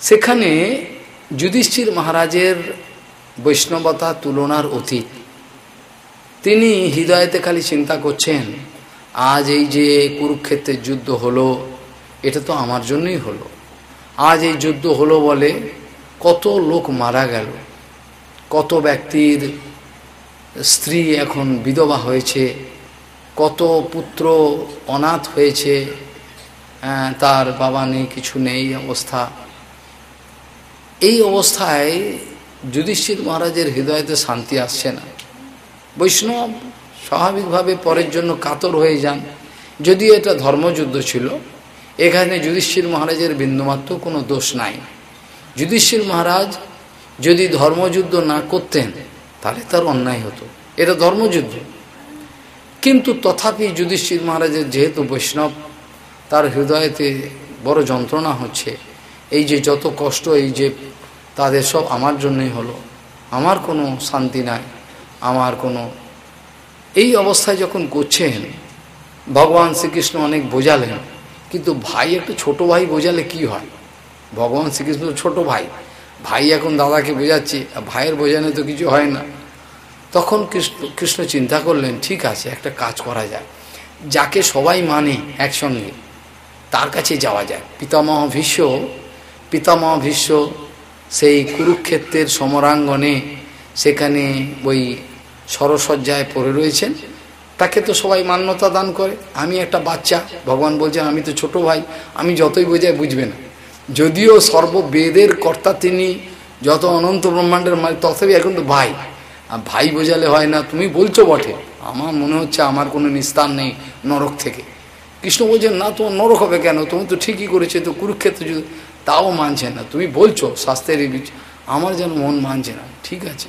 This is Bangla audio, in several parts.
সেখানে যুধিষ্ঠির মহারাজের বৈষ্ণবতা তুলনার অতীত। তিনি হৃদয়তে খালি চিন্তা করছেন, আজ এই যে কুরুক্ষেত্রের যুদ্ধ হলো, এটা তো আমার জন্যই হলো। আজ এই যুদ্ধ হলো বলে কত লোক মারা গেল। কত ব্যক্তির স্ত্রী এখন বিধবা হয়েছে, কত পুত্র অনাথ হয়েছে তার বাবা নেই, কিছু নেই, অবস্থা। এই অবস্থায় যুধিষ্ঠির মহারাজের হৃদয়তে শান্তি আসছে না। বৈষ্ণব স্বাভাবিকভাবে পরের জন্য কাতর হয়ে যান। যদিও এটা ধর্মযুদ্ধ ছিল, এখানে যুধিষ্ঠির মহারাজের বিন্দুমাত্র কোনো দোষ নাই। যুধিষ্ঠির মহারাজ যদি ধর্মযুদ্ধ না করতেন, তাহলে তার অন্যায় হতো। এটা ধর্মযুদ্ধ। কিন্তু তথাপি যুধিষ্ঠির মহারাজের যেহেতু বৈষ্ণব, তার হৃদয়তে বড় যন্ত্রণা হচ্ছে। এই যে যত কষ্ট, এই যে তাদের সব আমার জন্যই হলো। আমার কোনো শান্তি নাই। আমার কোনো এই অবস্থায় যখন করছেন, ভগবান শ্রীকৃষ্ণ অনেক বোঝালেন, কিন্তু ভাই, একটু ছোট ভাই বোঝালে কি হয়? ভগবান শ্রীকৃষ্ণ ছোট ভাই। ভাই এখন দাদাকে বোঝাচ্ছে ভাইয়ের বোঝানো তো কিছু হয় না। তখন কৃষ্ণ কৃষ্ণ চিন্তা করলেন, ঠিক আছে, একটা কাজ করা যায় যাকে সবাই মানে একসঙ্গে, তার কাছে যাওয়া যায় পিতামহ ভীষ্ম পিতামহ ভীষ্ম সেই কুরুক্ষেত্রের সমরাঙ্গনে সেখানে ওই সরসজ্জায় পড়ে রয়েছেন। তাকে তো সবাই মান্যতা দান করে। আমি একটা বাচ্চা। ভগবান বলছেন, আমি তো ছোট ভাই। আমি যতই বোঝাই বুঝবে না। যদিও সর্ববেদের কর্তা তিনি যত অনন্ত ব্রহ্মাণ্ডের তথাপি এখন তো ভাই। আর ভাই বোঝালে হয় না। তুমি বলছো বটে। আমার মনে হচ্ছে আমার কোনো নিস্তার নেই নরক থেকে। কৃষ্ণ বলছেন, না, তোমার নরক হবে কেন? তুমি তো ঠিকই করেছে। তো কুরুক্ষেত্র তাও মানছে না। তুমি বলছো এই আমার যেন মন মানছে না। ঠিক আছে।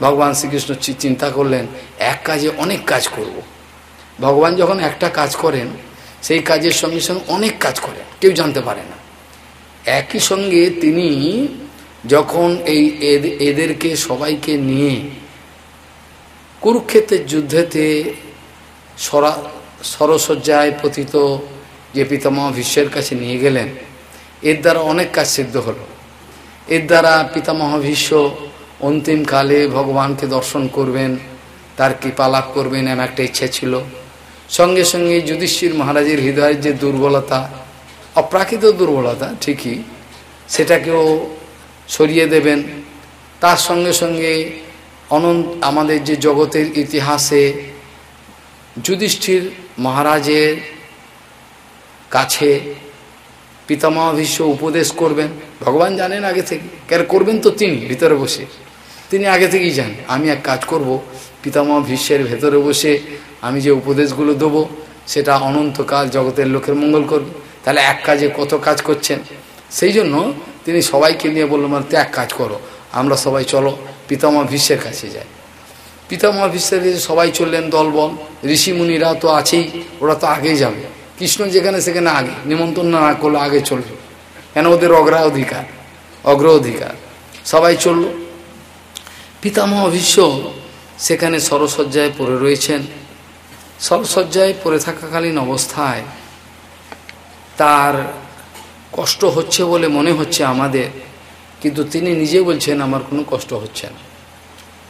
ভগবান শ্রীকৃষ্ণ চিন্তা করলেন, এক কাজে অনেক কাজ করব। ভগবান যখন একটা কাজ করেন, সেই কাজের সঙ্গে সঙ্গে অনেক কাজ করেন, কেউ জানতে পারে না। একই সঙ্গে তিনি যখন এই এদেরকে সবাইকে নিয়ে কুরুক্ষেত্রের যুদ্ধেতে সরা, সরসজ্জায় পতিত যে পিতামহ বিশ্বের কাছে নিয়ে গেলেন এর দ্বারা অনেক কাজ সিদ্ধ হলো। এর দ্বারা পিতামহ ভীষ্ম অন্তিমকালে ভগবানকে দর্শন করবেন, তার কৃপা লাভ করবেন এমন একটা ইচ্ছা ছিল। সঙ্গে সঙ্গে যুধিষ্ঠির মহারাজের হৃদয়ের যে দুর্বলতা, অপ্রাকৃত দুর্বলতা ঠিকই, সেটাকেও সরিয়ে দেবেন। তার সঙ্গে সঙ্গে অনন্ত, আমাদের যে জগতের ইতিহাসে যুধিষ্ঠির মহারাজের কাছে পিতামহ ভীষ্ম উপদেশ করবেন। ভগবান জানেন আগে থেকে। কেন করবেন তো তিনি, ভিতরে বসে। তিনি আগে থেকেই জানেন। আমি এক কাজ করব পিতামহ ভীষ্মের ভেতরে বসে আমি যে উপদেশগুলো দেবো, সেটা অনন্তকাল জগতের লোকের মঙ্গল করবে। তাহলে এক কাজে কত কাজ করছেন? সেই জন্য তিনি সবাইকে নিয়ে বলল মানে এক কাজ করো। আমরা সবাই চলো পিতামহ ভীষ্মের কাছে যাই। পিতামহ ভীষ্মের কাছে সবাই চললেন দলবল। ঋষিমুনিরা তো আছেই, ওরা তো আগেই যাবে। কৃষ্ণ যেখানে সেখানে আগে, নিমন্ত্রণ না করলে আগে চলবে কেন ওদের অগ্রাধিকার অগ্র অধিকার। সবাই চলল। পিতামহ ভীষ্ম সেখানে সরসজ্জায় পড়ে রয়েছেন। সরসজ্জায় পড়ে থাকাকালীন অবস্থায় তার কষ্ট হচ্ছে বলে মনে হচ্ছে আমাদের, কিন্তু তিনি নিজে বলছেন, আমার কোনো কষ্ট হচ্ছে না।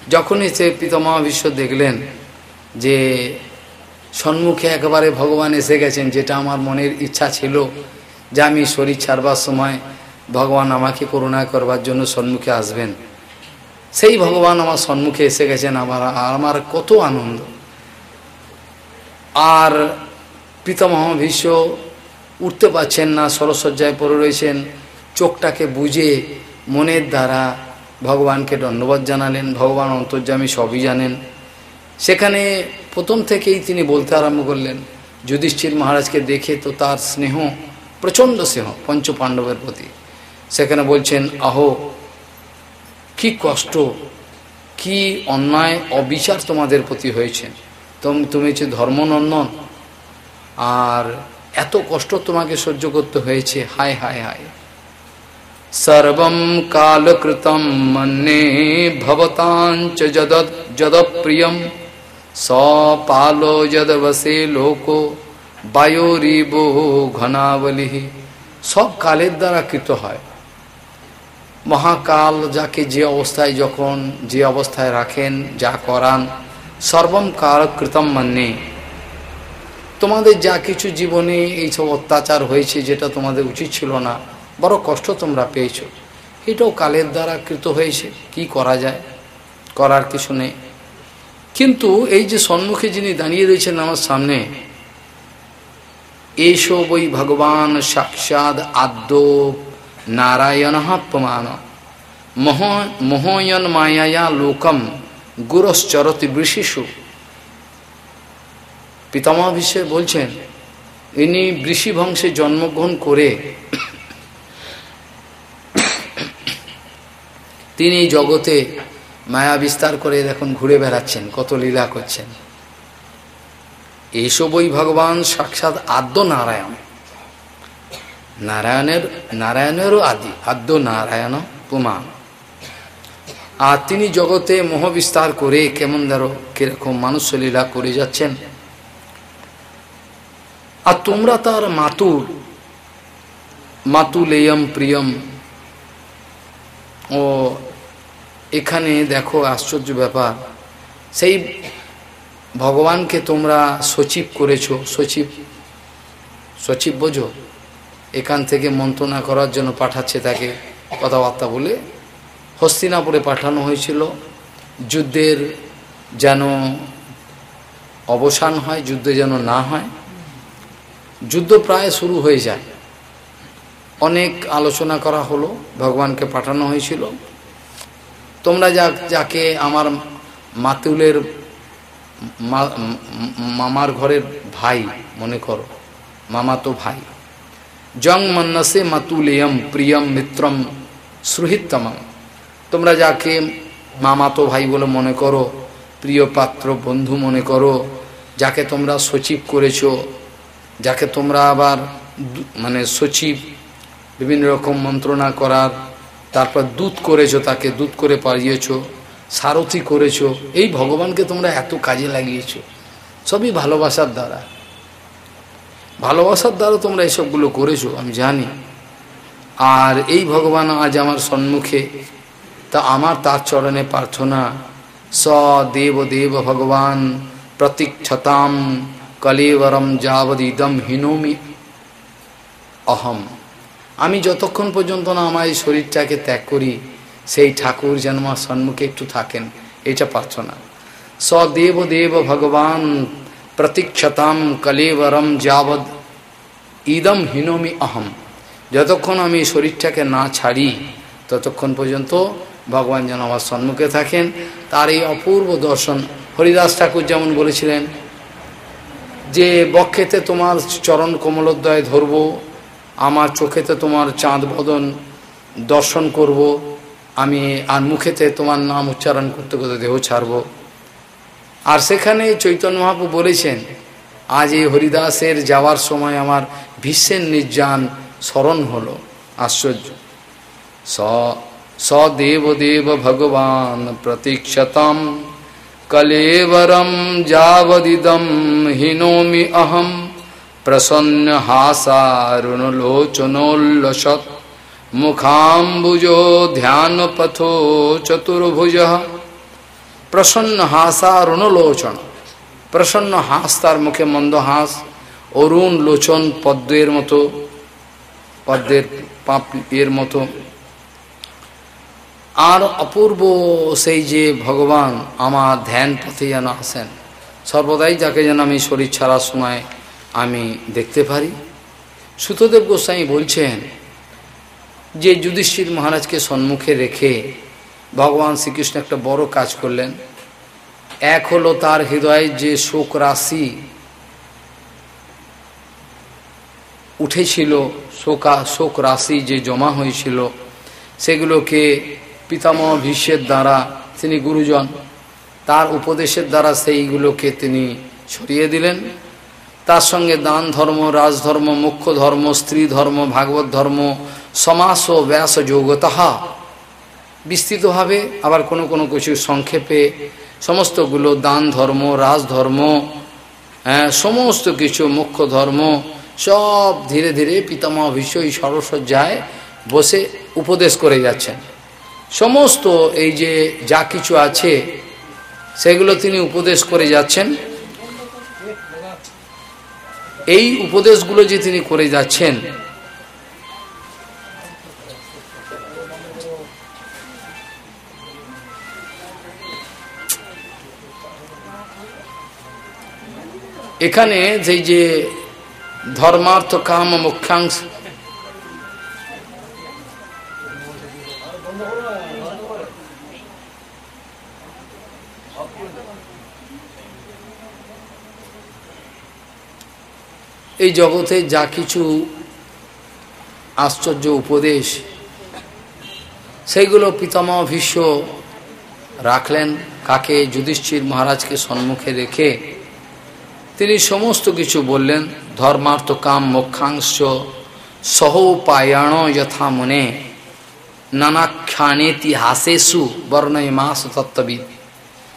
যখনই সে পিতামহ বিশ্ব দেখলেন যে সম্মুখে একেবারে ভগবান এসে গেছেন, যেটা আমার মনের ইচ্ছা ছিল যে আমি শরীর ছাড়বার সময় ভগবান আমাকে করুণা করবার জন্য সম্মুখে আসবেন। সেই ভগবান আমার সম্মুখে এসে গেছেন, আমার আমার কত আনন্দ। আর পিতামহ ভীষ্ম উঠতে পারছেন না, সরসজ্জায় পড়ে রয়েছেন, চোখটাকে বুঝে মনের দ্বারা ভগবানকে ধন্যবাদ জানালেন, ভগবান অন্তর্যামী সবই জানেন। সেখানে প্রথম থেকেই তিনি বলতে আরম্ভ করলেন, যুধিষ্ঠির মহারাজকে দেখে তো তার স্নেহ, প্রচণ্ড স্নেহ পঞ্চ পাণ্ডবের প্রতি। সেখানে বলছেন, আহো, কি কষ্ট, কি অন্যায়, অবিচার তোমাদের প্রতি হয়েছে। তুমি হচ্ছে ধর্মনন্দন, আর এত কষ্ট তোমাকে সহ্য করতে হয়েছে। হায় হায় হায়। সর্বম কালকৃতম মন্যে ভবতাঞ্চ যদ যদপ্রিয়ম সপালো যদবসে লোকো বায়োরিবো ঘনাবলি সব কালের দ্বারা কৃত হয় মহাকাল যাকে যে অবস্থায় যখন যে অবস্থায় রাখেন যা করান সর্বম কাল কৃতম মানে তোমাদের যা কিছু জীবনে এইসব অত্যাচার হয়েছে, যেটা তোমাদের উচিত ছিল না, বড় কষ্ট তোমরা পেয়েছ। এটাও কালের দ্বারা কৃত হয়েছে। কি করা যায়? করার কিছু নেই। কিন্তু এই যে সম্মুখে যিনি দাঁড়িয়ে রয়েছেন আমার সামনে, এসো বই ভগবান সাক্ষাৎ আদ্য নারায়ণ প্রমাণ। মোহয়ন মায়া লোকম গুরশ্চরতি বৃষিষু। পিতামহ বিষয়ে বলছেন, ইনি বৃষি বংশে জন্মগ্রহণ করে তিনি জগতে মায়া বিস্তার করে এখন ঘুরে বেড়াচ্ছেন, কত লীলা করছেন। এইসবই ভগবান সাক্ষাৎ আদ্য নারায়ণ নারায়ণের, নারায়ণেরও আদি আদ্য নারায়ণ পুমান আর তিনি জগতে মোহ বিস্তার করে কেমন ধরো, কীরকম মানুষ লীলা করে যাচ্ছেন। আর তোমরা তার মাতুর মাতুলেয়ম প্রিয়ম ও এখানে দেখো আশ্চর্য ব্যাপার। সেই ভগবানকে তোমরা সচিব করেছ, সচিব সচিব বোঝো? এখান থেকে মন্ত্রণা করার জন্য পাঠাচ্ছে তাকে কথাবার্তা বলে। হস্তিনাপুরে পাঠানো হয়েছিল। যুদ্ধের যেন অবসান হয়, যুদ্ধ যেন না হয়, যুদ্ধ প্রায় শুরু হয়ে যায়। অনেক আলোচনা করা হলো, ভগবানকে পাঠানো হয়েছিল। তোমরা যা, যাকে আমার মাতুলের মামার ঘরের ভাই মনে করো মামা তো ভাই। জং মন্নসে মাতুলেয়ম প্রিয়ম মিত্রম সুহিততমম তোমরা যাকে মামাতো ভাই বলে মনে করো, প্রিয় পাত্র বন্ধু মনে করো, যাকে তোমরা সচিব করেছ, যাকে তোমরা আবার মানে সচিব, বিভিন্ন রকম মন্ত্রণা করার তারপর দুধ করেছ, তাকে দুধ করে পারিয়েছ সারথি করেছ, এই ভগবানকে তোমরা এত কাজে লাগিয়েছ। সবই ভালোবাসার দ্বারা। ভালোবাসার দ্বারা তোমরা এসবগুলো করেছ, আমি জানি। আর এই ভগবান আজ আমার সম্মুখে, তা আমার তার চরণে প্রার্থনা স দেব দেব ভগবান প্রতীক্ষতাম কলেবরম যাবদিদম হিনোমি, অহম। আমি যতক্ষণ পর্যন্ত না আমার এই শরীরটাকে ত্যাগ করি, সেই ঠাকুর যেন আমার সম্মুখে একটু থাকেন, এটা প্রার্থনা। স দেব ভগবান, প্রতীক্ষতাম কলেবরম যাবদ ইদম হিনোমি অহম। যতক্ষণ আমি শরীরটাকে না ছাড়ি, ততক্ষণ পর্যন্ত ভগবান যেন আমার সম্মুখে থাকেন। তার এই অপূর্ব দর্শন হরিদাস ঠাকুর যেমন বলেছিলেন, যে বক্ষেতে তোমার চরণ কমলোদ্দয় ধরব আমার চোখেতে তোমার চাঁদ বদন দর্শন করব, আমি আর মুখেতে তোমার নাম উচ্চারণ করতে করতে দেহ ছাড়ব। আর সেখানে চৈতন্য মহাপু বলেছেন, আজ এই হরিদাসের যাওয়ার সময় আমার ভীষ্মের নির্যান স্মরণ হলো। আশ্চর্য। স, সদেব দেব ভগবান প্রতীক্ষতাম, কলেবরম যাবদিদম হিনোমি অহম। প্রসন্ন হাসারুণলোচনোল্লসৎ মুখাম্বুজো ধ্যান পথো চতুর্ভুজ প্রসন্ন হাসারুণলোচন প্রসন্ন হাস তার মুখে মন্দ হাস অরুণ লোচন পদ্মের মতো পদ্মের পাপ এর মতো আর অপূর্ব সেই যে ভগবান আমার ধ্যান পথে যেন আসেন সর্বদাই যাকে যেন আমি শরীর ছাড়ার সময় আমি দেখতে পারি। সুতদেব গোস্বামী বলছেন যে যুধিষ্ঠির মহারাজকে সম্মুখে রেখে ভগবান শ্রীকৃষ্ণ একটা বড় কাজ করলেন। এক হলো তার হৃদয়ে যে শোক রাশি উঠেছিল, শোকা শোক রাশি যে জমা হয়েছিল, সেগুলোকে পিতামহ ভীষ্মের দ্বারা তিনি গুরুজন, তার উপদেশের দ্বারা সেইগুলোকে তিনি ছড়িয়ে দিলেন। তার সঙ্গে দান ধর্ম রাজধর্ম মুখ্য ধর্ম, স্ত্রী ধর্ম, ভাগবত ধর্ম, সমাস ও ব্যাস যোগ তাহা বিস্তৃতভাবে আবার কোনো কোনো কিছু সংক্ষেপে সমস্তগুলো দান ধর্ম রাজধর্ম হ্যাঁ সমস্ত কিছু মুখ্য ধর্ম, সব ধীরে ধীরে ভীষ্ম এই সরসজ্জায় বসে উপদেশ করে যাচ্ছেন। সমস্ত এই যে যা কিছু আছে, সেগুলো তিনি উপদেশ করে যাচ্ছেন। এই উপদেশগুলো যে তিনি করে যাচ্ছেন এখানে যে যে ধর্মার্থ কাম মুখ্যাংশ এই জগতে যা কিছু আশ্চর্য উপদেশ, সেইগুলো পিতামহ ভীষ্ম রাখলেন, কাকে যুধিষ্ঠির মহারাজকে সম্মুখে রেখে তিনি সমস্ত কিছু বললেন, ধর্মার্থ কাম মোক্ষাংশ সহোপায়ণ যথা মনে নানাখ্যানেতিহাসেসু বর্ণয় মাস তত্ত্ববিদ।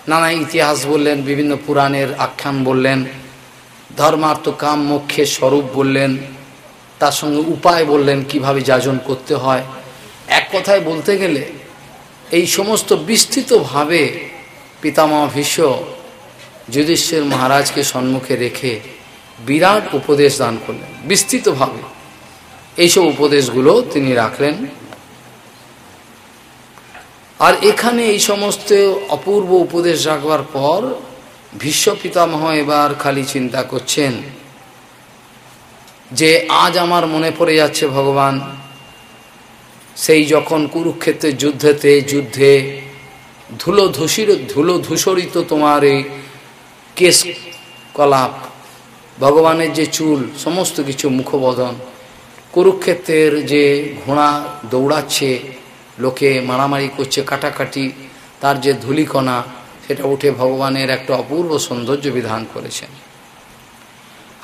নানা ইতিহাস বললেন, বিভিন্ন পুরাণের আখ্যান বললেন ধর্মার্থ কাম মোক্ষের স্বরূপ বললেন, তার সঙ্গে উপায় বললেন কীভাবে যাজন করতে হয়। এক কথায় বলতে গেলে, এই সমস্ত বিস্তৃতভাবে পিতামহ ভীষ্ম যুধিষ্ঠির মহারাজকে সম্মুখে রেখে বিরাট উপদেশ দান করলেন বিস্তৃতভাবে এইসব উপদেশগুলো তিনি রাখলেন। আর এখানে এই সমস্ত অপূর্ব উপদেশ রাখবার পর ভীষ্ম পিতামহ এবার খালি চিন্তা করছেন যে আজ আমার মনে পড়ে যাচ্ছে ভগবান, সেই যখন কুরুক্ষেত্রের যুদ্ধেতে, যুদ্ধে ধুলো ধূসির ধুলো ধূসরিত তোমার এই কেশ কলাপ, ভগবানের যে চুল, সমস্ত কিছু মুখবদন কুরুক্ষেত্রের যে ঘোড়া দৌড়াচ্ছে, লোকে মারামারি করছে, কাটাকাটি, তার যে ধুলিকণা সেটা উঠে ভগবানের একটা অপূর্ব সৌন্দর্য বিধান করেছেন।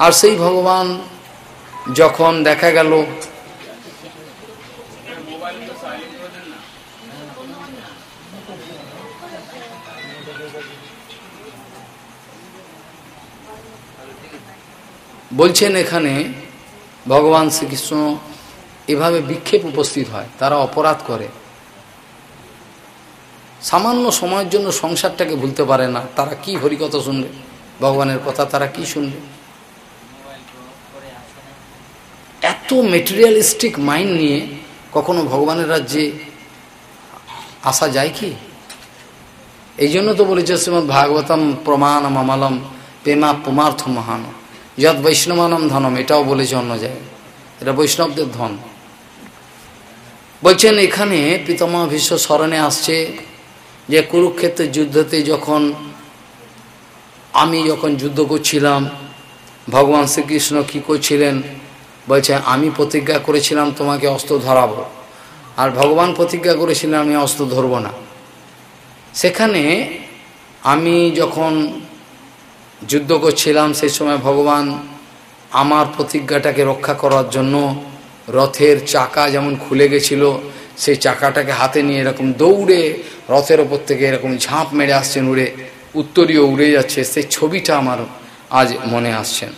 আর সেই ভগবান যখন দেখা গেল, বলছেন এখানে ভগবান শ্রীকৃষ্ণ এভাবে বিক্ষেপ উপস্থিত হয়, তারা অপরাধ করে। সামান্য সময়ের জন্য সংসারটাকে ভুলতে পারে না। তারা কি হরিকথা শুনবে? ভগবানের কথা তারা কি শুনবে? এত মেটেরিয়ালিস্টিক মাইন্ড নিয়ে কখনো ভগবানের রাজ্যে আসা যায় কি? এই জন্য তো বলেছে শ্রীমদ ভাগবতম প্রমাণ মামালম প্রেমা পুমার্থ মহান। যত বৈষ্ণবানম ধনম, এটাও বলেছে অন্য জায়গায়। এটা বৈষ্ণবদের ধন। বলছেন, এখানে পিতামহ ভীষ্ম স্মরণে আসছে যে কুরুক্ষেত্রের যুদ্ধতে যখন আমি যখন যুদ্ধ করছিলাম, ভগবান শ্রীকৃষ্ণ কী করছিলেন? বলছে, আমি প্রতিজ্ঞা করেছিলাম তোমাকে অস্ত্র ধরাবো। আর ভগবান প্রতিজ্ঞা করেছিলেন, আমি অস্ত্র ধরব না। সেখানে আমি যখন যুদ্ধ করছিলাম সেই সময় ভগবান আমার প্রতিজ্ঞাটাকে রক্ষা করার জন্য রথের চাকা যেমন খুলে গেছিল, সেই চাকাটাকে হাতে নিয়ে এরকম দৌড়ে রথের ওপর থেকে এরকম ঝাঁপ মেরে আসছেন, উড়ে, উত্তরীয় উড়ে যাচ্ছে, সেই ছবিটা আমার আজ মনে আসছেন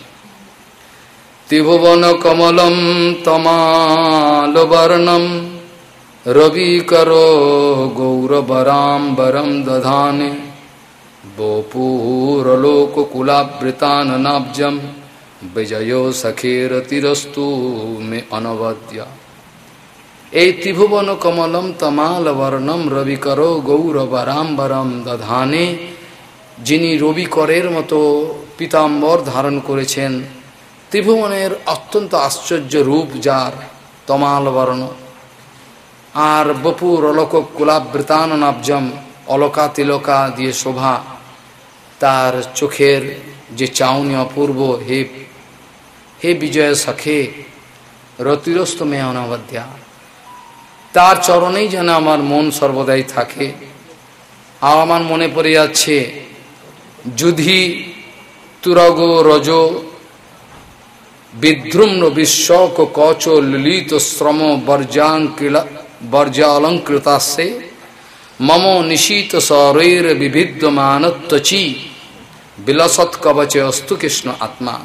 ত্রিভুবন কমলম তমালবর্ণম রবিকর গৌরবরাম্বরম দধানে বপুরলোকুলাবৃতাননাব্জম বিজয় সখেরতিরস্তু মে অনবদ্যা। এই ত্রিভুবন কমলম তমাল বর্ণম রবিকর গৌরবরাম্বরম দধানে, যিনি রবিকরের মতো পিতাম্বর ধারণ করেছেন। ত্রিভুবনের অত্যন্ত আশ্চর্য রূপ যার, তমাল বর্ণ। আর বপুর অলক কুলাবৃতান নাবজম অলকা তিলকা দিয়ে শোভা। তার চোখের যে চাউনি অপূর্ব, হে হে বিজয় সখে রতিরস্ত মে অনবদ্যা। তার চরণেই যেন আমার মন সর্বদাই থাকে। আর আমার মনে পড়ে যাচ্ছে, যুধি, তুরগ, রজ, বিদ্রুম্ন, বিশ্বক, কচ, ললিত, শ্রম বর্জাঙ্কিল বর্জালঙ্কৃতাস্যে মম নিশীত সরৈর বিবিদ্যমানত্বচি বিলসৎ কবচে অস্তু কৃষ্ণ আত্মা।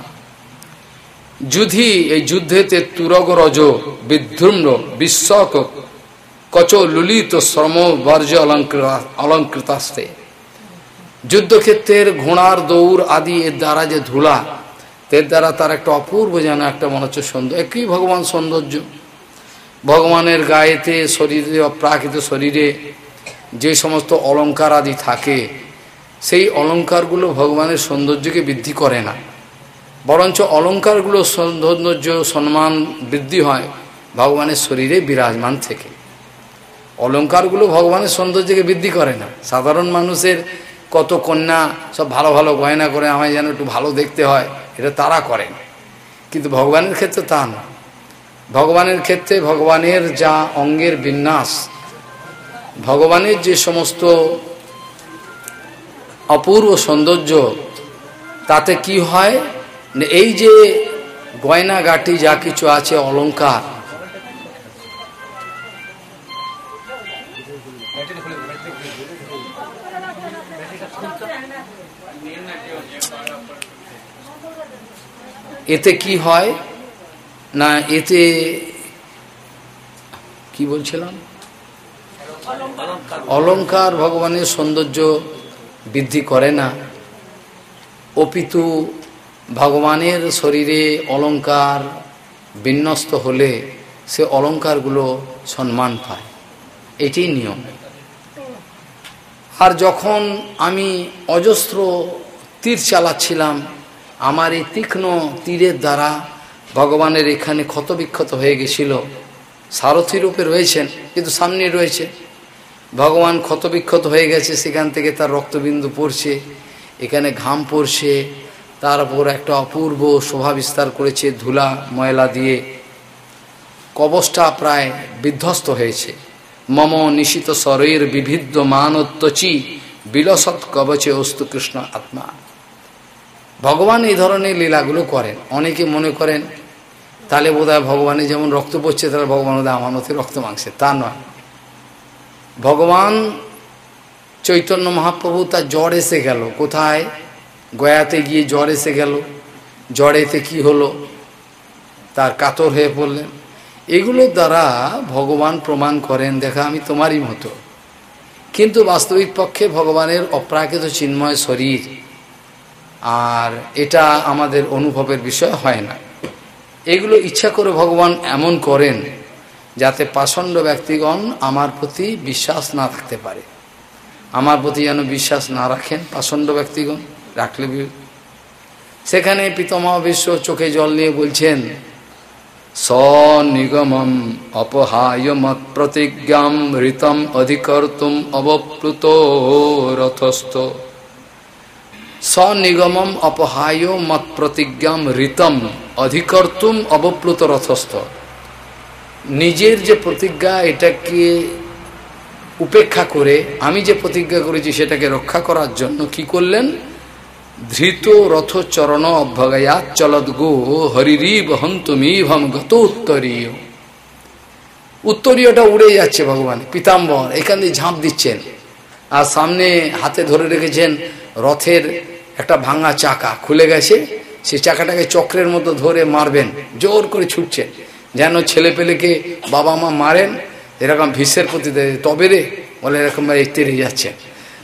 যুধি, এই যুদ্ধেতে তুরগ, রজ বিধ্রুম্র বিশ্বক কচ লুলিত শ্রম বর্জ্য অলঙ্কৃতাস্তে। যুদ্ধক্ষেত্রের ঘোড়ার দৌড় আদি এর দ্বারা যে ধুলা এর দ্বারা তার একটা অপূর্ব যেন একটা মনে হচ্ছে সৌন্দর্য, একই ভগবান সৌন্দর্য। ভগবানের গায়েতে শরীরে, অপ্রাকৃত শরীরে যে সমস্ত অলঙ্কার আদি থাকে, সেই অলঙ্কারগুলো ভগবানের সৌন্দর্যকে বৃদ্ধি করে না। বরঞ্চ অলঙ্কারগুলো সৌন্দর্য সম্মান বৃদ্ধি হয় ভগবানের শরীরে বিরাজমান থেকে। অলঙ্কারগুলো ভগবানের সৌন্দর্যকে বৃদ্ধি করে না। সাধারণ মানুষের কত কন্যা সব ভালো ভালো গয়না করে আমায় যেন একটু ভালো দেখতে হয়, এটা তারা করেন কিন্তু ভগবানের ক্ষেত্রে তা না। ভগবানের ক্ষেত্রে ভগবানের যা অঙ্গের বিন্যাস, ভগবানের যে সমস্ত অপূর্ব সৌন্দর্য, তাতে কি হয়? এই যে গয়নাগাটি যা কিছু আছে অলঙ্কার এতে কি হয়? না, এতে কি বলছিলাম? অলঙ্কার ভগবানের সৌন্দর্য বৃদ্ধি করে না। অপিতু ভগবানের শরীরে অলঙ্কার বিন্যস্ত হলে সে অলঙ্কারগুলো সম্মান পায়। এটি নিয়ম। আর যখন আমি অজস্র তীর চালাচ্ছিলাম আমার এই তীক্ষ্ণ তীরের দ্বারা ভগবানের এখানে ক্ষতবিক্ষত হয়ে গেছিল। সারথী রূপে রয়েছেন, কিন্তু সামনে রয়েছে। ভগবান ক্ষতবিক্ষত হয়ে গেছে, সেখান থেকে তার রক্তবিন্দু পড়ছে, এখানে ঘাম পড়ছে তার উপর একটা অপূর্ব শোভা বিস্তার করেছে ধুলা, ময়লা দিয়ে। কবচটা প্রায় বিধ্বস্ত হয়েছে। মম নিশিত শরীর বিভিদ্ধ মানত্বচি বিলসৎ কবচে অস্তু কৃষ্ণ আত্মা। ভগবান এই ধরনের লীলাগুলো করেন। অনেকে মনে করেন, তাহলে বোধ হয় ভগবানের যেমন রক্ত পড়ছে তাহলে ভগবান বোধ আমার মধ্যে রক্ত মাংসে তা নয়। ভগবান চৈতন্য মহাপ্রভু তার জ্বর এসে গেল। কোথায়? গয়াতে গিয়ে জ্বর এসে গেল। জ্বরেতে কি হলো? তার কাতর হয়ে পড়লেন। এগুলোর দ্বারা ভগবান প্রমাণ করেন, দেখা আমি তোমারই মতো। কিন্তু বাস্তবিক পক্ষে ভগবানের অপ্রাকৃত চিন্ময় শরীর আর এটা আমাদের অনুভবের বিষয় হয় না। এগুলো ইচ্ছা করে ভগবান এমন করেন যাতে পাষণ্ড ব্যক্তিগণ আমার প্রতি বিশ্বাস না থাকতে পারে। আমার প্রতি যেন বিশ্বাস না রাখেন পাষণ্ড ব্যক্তিগণ, রাখলে সেখানে পিতমা বিশ্ব চোখে জল নিয়ে বলছেন, স্বনিগমম অপহায় মত প্রতিজ্ঞাম ঋতম অধিকর্তুম অবপ্লুত রথস্থ। স্বনিগমম অপহায় মত প্রতিজ্ঞাম ঋতম অধিকর্তুম অবপ্লুত রথস্থ। নিজের যে প্রতিজ্ঞা এটাকে উপেক্ষা করে আমি যে প্রতিজ্ঞা করেছি সেটাকে রক্ষা করার জন্য কি করলেন? ধৃত রথচরণ অভ্যগয়া চলদ গো হরিরীব হন্তমিভম গত উত্তরীয়। উত্তরীয়টা উড়ে যাচ্ছে ভগবান, পিতাম্বর, এখান দিয়ে ঝাঁপ দিচ্ছেন। আর সামনে হাতে ধরে রেখেছেন রথের একটা ভাঙা চাকা খুলে গেছে সেই চাকাটাকে চক্রের মতো ধরে মারবেন, জোর করে ছুটছেন যেন ছেলে পেলেকে বাবা মা মারেন, এরকম ভীষের প্রতি তবে রে, বলে এরকম তেরে যাচ্ছেন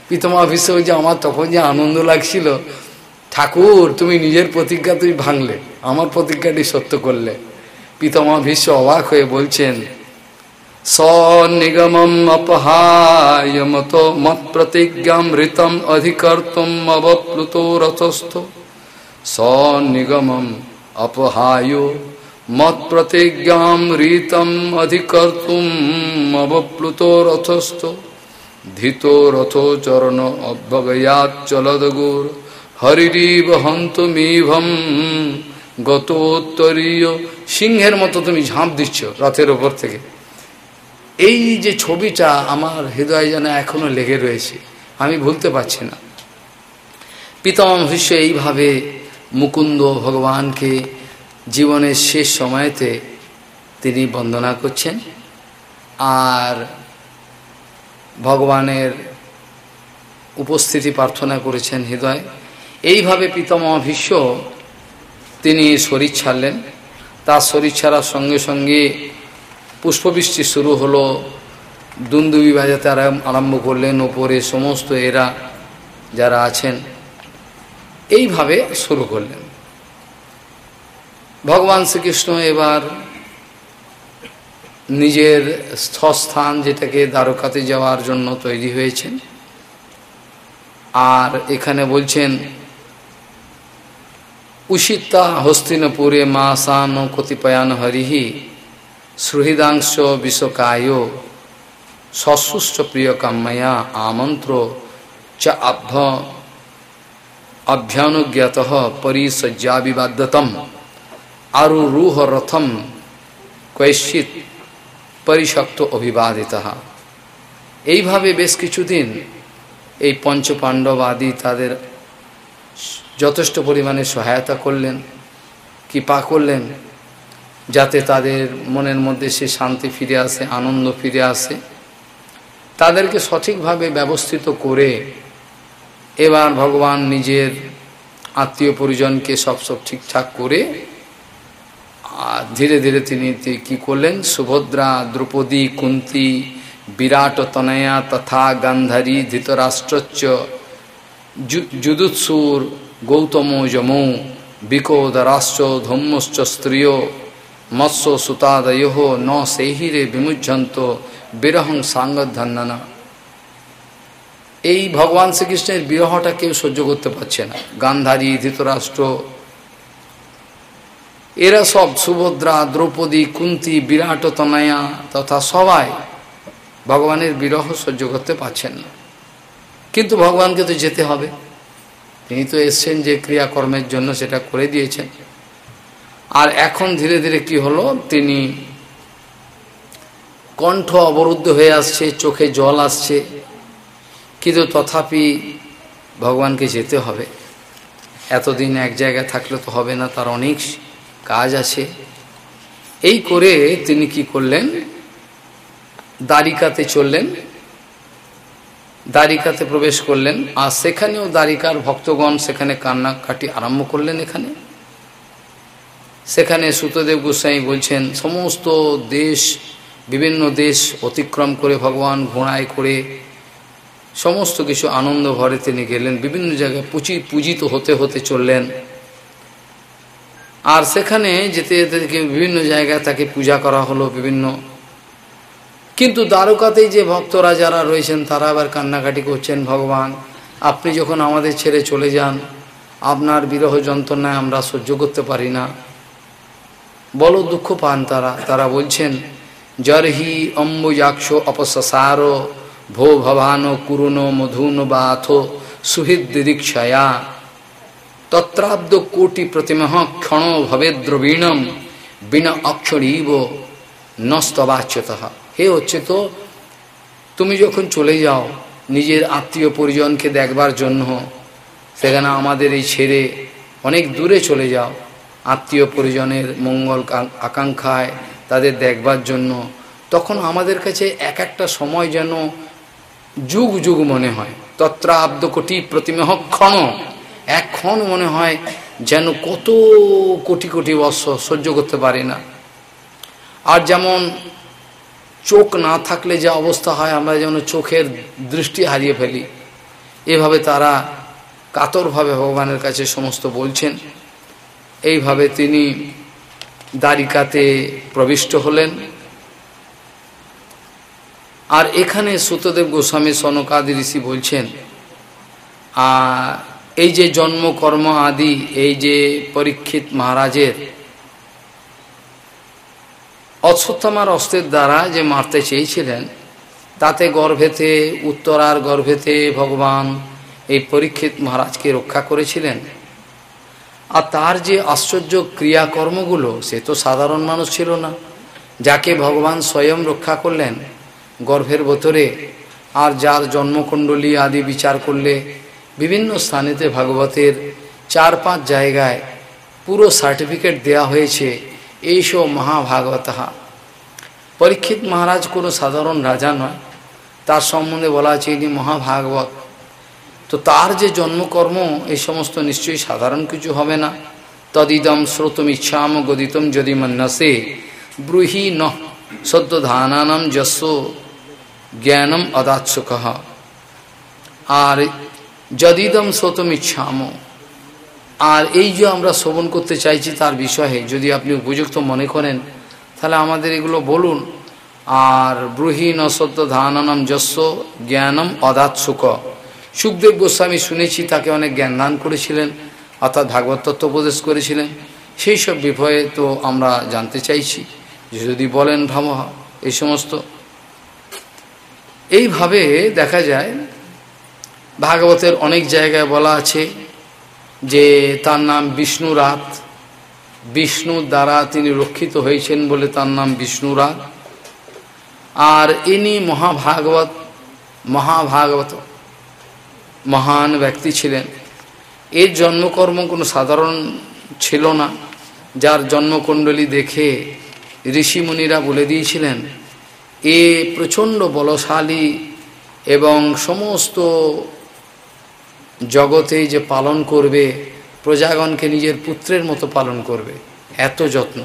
পিতমা ভীষ্ম যে আমার তখন যে আনন্দ লাগছিল, ঠাকুর, তুমি নিজের প্রতিজ্ঞা তুমি ভাঙলে, আমার প্রতিজ্ঞাটি সত্য করলে। পিতমা ভীষ্ম অবাক হয়ে বলছেন ঋতম অধিকর্তুম অবপ্লুত রথস্থ স্বনিগমম অপহায় মত প্রতিজ্ঞাম ঋতম অধিকর্তুম অবপ্লুত রথস্থ ধৃত রথ চরণ অভ্যগয়াত চলদগুর হরিরিব হন্তমিভম গতোত্তরীয় সিংহের মতো তুমি ঝাঁপ দিচ্ছ রথের ওপর থেকে। এই যে ছবিটা আমার হৃদয় যেন এখনও লেগে রয়েছে, আমি ভুলতে পারছি না। পিতাম ভীষ্ম এইভাবে মুকুন্দ ভগবানকে জীবনের শেষ সময়তে তিনি বন্দনা করছেন আর ভগবানের উপস্থিতি প্রার্থনা করেছেন হৃদয়। এইভাবে পিতামহ ভীষ্ম তিনি শরীর ছাড়লেন। তার শরীর ছাড়ার সঙ্গে সঙ্গে পুষ্পবৃষ্টি শুরু হলো দুন্দুবি বাজাতে আরম্ভ করলেন ওপরে সমস্ত এরা যারা আছেন। এইভাবে শুরু করলেন। ভগবান শ্রীকৃষ্ণ এবার নিজের স্থস্থান যেটাকে দ্বারকাতে যাওয়ার জন্য তৈরি হয়েছেন। আর এখানে বলছেন উষিতা হস্তিনপুরে মা সান কতিপয়ান হরিহি সুহৃদাংশ বিশ্বকায় সশুষ্ট প্রিয় কাম্যয়া আমন্ত্র চ আভ্য অভ্যানুজ্ঞাত পরিসজ্জাবিবাদ্যতম আরুরূহ রথম কৈশ্চিত পরিশক্ত অভিবাদিত। এইভাবে বেশ কিছুদিন এই পঞ্চপাণ্ডব আদি তাদের যথেষ্ট পরিমাণে সহায়তা করলেন, কৃপা করলেন যাতে তাদের মনের মধ্যে সে শান্তি ফিরে আসে, আনন্দ ফিরে আসে। তাদেরকে সঠিকভাবে ব্যবস্থিত করে এবার ভগবান নিজের আত্মীয় পরিজনকে সব সব ঠিকঠাক করে, আর ধীরে ধীরে তিনি কি করলেন? সুভদ্রা, দ্রৌপদী, কুন্তি, বিরাট, তনয়া, তথা গান্ধারী, ধৃতরাষ্ট্রচ্চ যুদুৎসুর, গৌতম, যমৌ বিকোদরাশ্চ ধম্মশ্চ, স্ত্রিয় মৎস্য সুতাদয় ন সেইহিরে বিমুজ্জন্ত বিরহং সাঙ্গধান্না এই ভগবান শ্রীকৃষ্ণের বিরহটা কেউ সহ্য করতে পারছে না। গান্ধারী, ধৃতরাষ্ট্র, এরা সব সুভদ্রা, দ্রৌপদী, কুন্তি, বিরাট, তনয়া তথা সবাই ভগবানের বিরহ সহ্য করতে পারছেন না। কিন্তু ভগবানকে তো যেতে হবে। তিনি তো এসছেন যে ক্রিয়াকর্মের জন্য সেটা করে দিয়েছেন। আর এখন ধীরে ধীরে কি হলো? তিনি কণ্ঠ অবরুদ্ধ হয়ে আসছে, চোখে জল আসছে, কিন্তু তথাপি ভগবানকে যেতে হবে। এতদিন এক জায়গায় থাকলে তো হবে না, তার অনেক কাজ আছে। এই করে তিনি কি করলেন? দ্বারিকাতে চললেন। দ্বারিকাতে প্রবেশ করলেন। আর সেখানেও দ্বারিকার ভক্তগণ সেখানে কান্নাকাটি আরম্ভ করলেন এখানে। সেখানে সুতদেব গোস্বাই বলছেন, সমস্ত দেশ, বিভিন্ন দেশ অতিক্রম করে ভগবান ঘোড়ায় করে সমস্ত কিছু আনন্দ ভরে তিনি গেলেন, বিভিন্ন জায়গায় পুচি পূজিত হতে হতে চললেন। আর সেখানে যেতে যেতে বিভিন্ন জায়গায় তাকে পূজা করা হলো বিভিন্ন। কিন্তু দ্বারকাতেই যে ভক্তরা যারা রয়েছেন, তারা আবার কান্নাকাটি করছেন, ভগবান, আপনি যখন আমাদের ছেড়ে চলে যান, আপনার বিরহ যন্ত্রণায় আমরা সহ্য করতে পারি না। বলো দুঃখ পান তারা। তারা বলছেন, জরহি অম্বুজাক্ষ অপসার ভো ভবান কুরুন মধুন বাথ সুহৃদিদীক্ষয়া তত্রাব্দ কোটি প্রতিমহ ক্ষণ ভবে দ্রবীণম, বিনা অক্ষরীব নস্তবাচ্যত। হে হচ্ছে তো তুমি যখন চলে যাও, নিজের আত্মীয় পরিজনকে দেখবার জন্য, সেখানে আমাদের এই ছেড়ে অনেক দূরে চলে যাও। আত্মীয় পরিজনের মঙ্গল আকাঙ্ক্ষায় তাদের দেখবার জন্য, তখন আমাদের কাছে এক একটা সময় যেন যুগ যুগ মনে হয়। তত্রা আব্দ কোটি প্রতিমেহ ক্ষণ, এক ক্ষণ মনে হয় যেন কত কোটি কোটি বর্ষ সহ্য করতে পারে না। আর যেমন চোখ না থাকলে যে অবস্থা হয়, আমরা যেন চোখের দৃষ্টি হারিয়ে ফেলি। এভাবে তারা কাতরভাবে ভগবানের কাছে সমস্ত বলছেন। এইভাবে তিনি দ্বারিকাতে প্রবিষ্ট হলেন। আর এখানে সুতদেব গোস্বামী সনকাদি ঋষি বলছেন আর এই যে জন্মকর্ম আদি, এই যে পরীক্ষিত মহারাজের অশ্বত্থামার অস্ত্রের দ্বারা যে মারতে চেয়েছিলেন, তাতে গর্ভেতে, উত্তরার গর্ভেতে ভগবান এই পরীক্ষিত মহারাজকে রক্ষা করেছিলেন। আর তার যে আশ্চর্য ক্রিয়াকর্মগুলো, সে তো সাধারণ মানুষ ছিল না। যাকে ভগবান স্বয়ং রক্ষা করলেন, গর্ভের ভেতরে, আর যার জন্মকুণ্ডলী আদি বিচার করলে, বিভিন্ন স্থানেতে ভাগবতের চার পাঁচ জায়গায় পুরো সার্টিফিকেট দেয়া হয়েছে এইসব মহাভাগবতা। পরীক্ষিত মহারাজ কোনো সাধারণ রাজা নয়। তার সম্বন্ধে বলা আছে, ইনি মহাভাগবত। তো তার যে জন্মকর্ম এই সমস্ত নিশ্চয়ই সাধারণ কিছু হবে না। তদিদম শ্রোতমিচ্ছাম গদিতম যদি মন্নসে। ব্রুহি ন সদ্যধানানম যস্য জ্ঞানম অদাৎসুক। আর যদিদম শ্রোতমিচ্ছাম আর এই যে আমরা শ্রবণ করতে চাইছি তার বিষয়ে, যদি আপনি উপযুক্ত মনে করেন, তাহলে আমাদের এগুলো বলুন। আর ব্রুহি নসত্য ধাননম যস্য জ্ঞানম অদাৎসুক। সুখদেব গোস্বামী শুনেছি তাকে অনেক জ্ঞান দান করেছিলেন, অর্থাৎ ভাগবত তত্ত্ব উপদেশ করেছিলেন। সেই সব বিষয়ে তো আমরা জানতে চাইছি যদি বলেন ভাব এই সমস্ত। এইভাবে দেখা যায়, ভাগবতের অনেক জায়গায় বলা আছে যে তার নাম বিষ্ণুরাত। বিষ্ণুর দ্বারা তিনি রক্ষিত হয়েছেন বলে তার নাম বিষ্ণুরাত। আর ইনি মহাভাগবত মহাভাগবত মহান ব্যক্তি ছিলেন। এর জন্মকর্ম কোনো সাধারণ ছিল না। যার জন্মকুণ্ডলী দেখে ঋষিমুনিরা বলে দিয়েছিলেন, এ প্রচণ্ড বলশালী এবং সমস্ত জগতে যে পালন করবে, প্রজাগণকে নিজের পুত্রের মতো পালন করবে। এত যত্ন।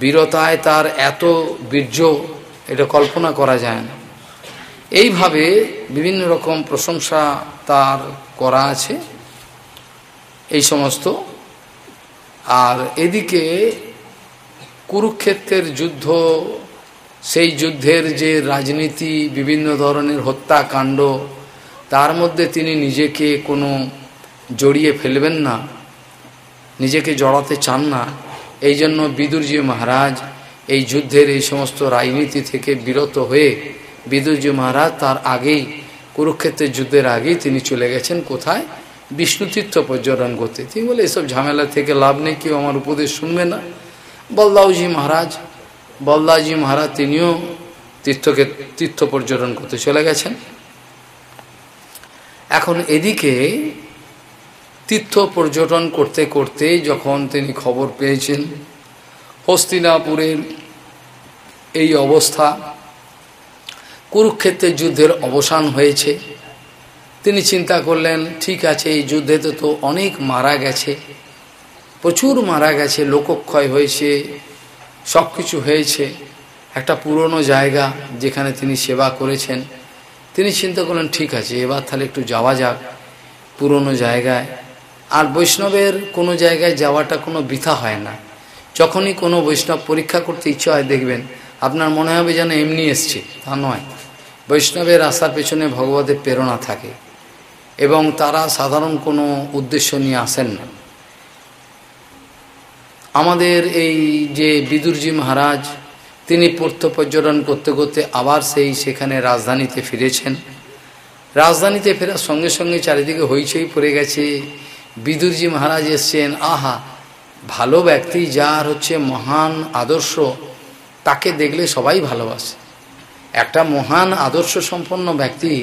বীরতায় তার এত বীর্য, এটা কল্পনা করা যায় না। এইভাবে বিভিন্ন রকম প্রশংসা তার করা আছে, এই সমস্ত। আর এদিকে কুরুক্ষেত্রের যুদ্ধ, সেই যুদ্ধের যে রাজনীতি, বিভিন্ন ধরনের হত্যাকাণ্ড, তার মধ্যে তিনি নিজেকে কোনো জড়িয়ে ফেলবেন না, নিজেকে জড়াতে চান না। এই জন্য বিদুরজি মহারাজ এই যুদ্ধের এই সমস্ত রাজনীতি থেকে বিরত হয়ে বিদুরজি মহারাজ তার আগেই কুরুক্ষেত্রের যুদ্ধের আগেই তিনি চলে গেছেন। কোথায়? বিষ্ণুতীর্থ পর্যটন করতে। তিনি বলে, এসব ঝামেলা থেকে লাভ নেই, কেউ আমার উপদেশ শুনবে না। বলদাউজি মহারাজ বলদাজি মহারাজ তিনিও তীর্থকে, তীর্থ পর্যটন করতে চলে গেছেন। এখন এদিকে তীর্থ পর্যটন করতে করতে যখন তিনি খবর পেয়েছেন, হস্তিনাপুরের এই অবস্থা কুরুক্ষেত্রের যুদ্ধের অবসান হয়েছে। তিনি চিন্তা করলেন, ঠিক আছে, এই যুদ্ধেতে তো অনেক মারা গেছে, প্রচুর মারা গেছে, লোকক্ষয় হয়েছে সব কিছু হয়েছে, একটা পুরনো জায়গা যেখানে তিনি সেবা করেছেন। তিনি চিন্তা করলেন, ঠিক আছে, এবার তাহলে একটু যাওয়া যাক পুরনো জায়গায়। আর বৈষ্ণবের কোনো জায়গায় যাওয়াটা কোনো বৃথা হয় না। যখনই কোনো বৈষ্ণব পরীক্ষা করতে ইচ্ছা হয়, দেখবেন আপনার মনে হবে যেন এমনি এসছে, তা নয়। বৈষ্ণবের আসার পেছনে ভগবতের প্রেরণা থাকে এবং তারা সাধারণ কোনো উদ্দেশ্য নিয়ে আসেন না। আমাদের এই যে বিদুরজি মহারাজ, তিনি পূর্ত পর্যটন করতে করতে আবার সেই সেখানে রাজধানীতে ফিরেছেন। রাজধানীতে ফেরার সঙ্গে সঙ্গে চারিদিকে হইচই পড়ে গেছে। বিদুরজি মহারাজ এসছেন, আহা, ভালো ব্যক্তি যার হচ্ছে মহান আদর্শ, তাকে দেখলে সবাই ভালোবাসে। একটা মহান আদর্শ সম্পন্ন ব্যক্তি,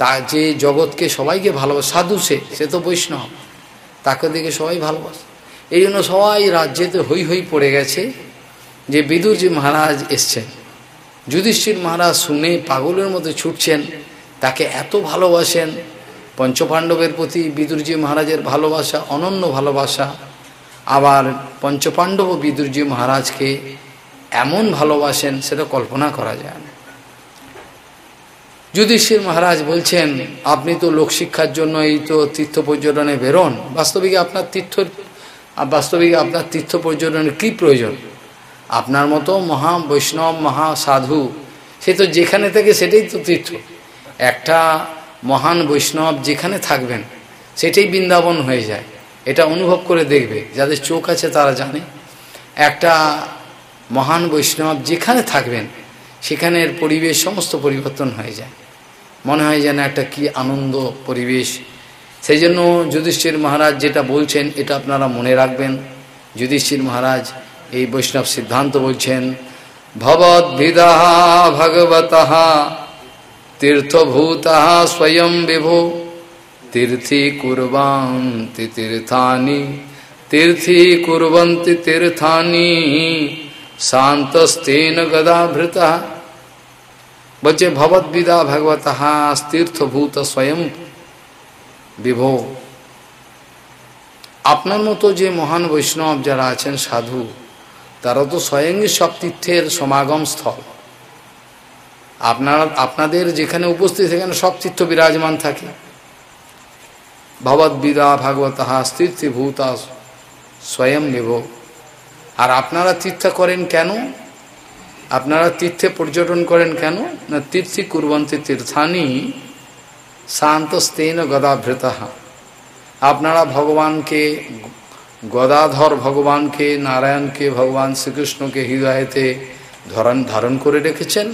তা যে জগৎকে সবাইকে ভালোবাসে, সাধু সে সে তো বৈষ্ণব। তাকে দেখে সবাই ভালোবাসে। এই জন্য সবাই রাজ্যেতে হই হই পড়ে গেছে যে বিদুরজি মহারাজ এসছেন। যুধিষ্ঠির মহারাজ শুনে পাগলের মতো ছুটছেন, তাকে এত ভালোবাসেন, পঞ্চপাণ্ডবের প্রতি বিদুরজি মহারাজের ভালোবাসা, অনন্য ভালোবাসা। আবার পঞ্চপাণ্ডব বিদুরজি মহারাজকে এমন ভালোবাসেন, সেটা কল্পনা করা যায় না। যুধিষ্ঠির মহারাজ বলছেন, আপনি তো লোকশিক্ষার জন্য এই তো তীর্থ পর্যটনে বেরোন। বাস্তবিক আপনার তীর্থ বাস্তবিক আপনার তীর্থ পর্যটনের কী প্রয়োজন? আপনার মতো মহা বৈষ্ণব, মহা সাধু, সে তো যেখানে থাকে সেটাই তো তীর্থ। একটা মহান বৈষ্ণব যেখানে থাকবেন, সেটাই বৃন্দাবন হয়ে যায়। এটা অনুভব করে দেখবে, যাদের চোখ আছে তারা জানে। একটা মহান বৈষ্ণব যেখানে থাকবেন, সেখানের পরিবেশ সমস্ত পরিবর্তন হয়ে যায়। মনে হয় যেন একটা কি আনন্দ পরিবেশ। সেই জন্য যুধিষ্ঠির মহারাজ যেটা বলছেন, এটা আপনারা মনে রাখবেন। যুধিষ্ঠির মহারাজ এই বৈষ্ণব সিদ্ধান্ত বলছেন, ভবদ্ভিদা ভগবত তীর্থভূতা স্বয়ং বিভো। তীর্থি কুরবান্তি তীর্থানি, তীর্থি কুরবন্তি তীর্থানি, শান্তস্তেন গদাভৃত। বলছে ভবদ্বিদা ভগবত তীর্থভূত স্বয়ং বিভো আপনার মতো যে মহান বৈষ্ণব যারা আছেন সাধু তারা তো স্বয়ংই সব তীর্থের সমাগম স্থল আপনারা আপনাদের যেখানে উপস্থিত সেখানে সব তীর্থ বিরাজমান থাকে ভগবদ্বিদা ভাগবতাহা স্থিতিভূতা স্বয়ং বিভো আর আপনারা তীর্থ করেন কেন? আপনারা তীর্থে পর্যটন করেন কেন? না, তীর্থি কুরবন্তী তীর্থানি শান্ত শান্তস্তেন গদাভৃতা আপনারা ভগবানকে, গদাধর ভগবানকে, নারায়ণকে, ভগবান শ্রীকৃষ্ণকে হৃদয়েতে ধরন ধারণ করে রেখেছেন।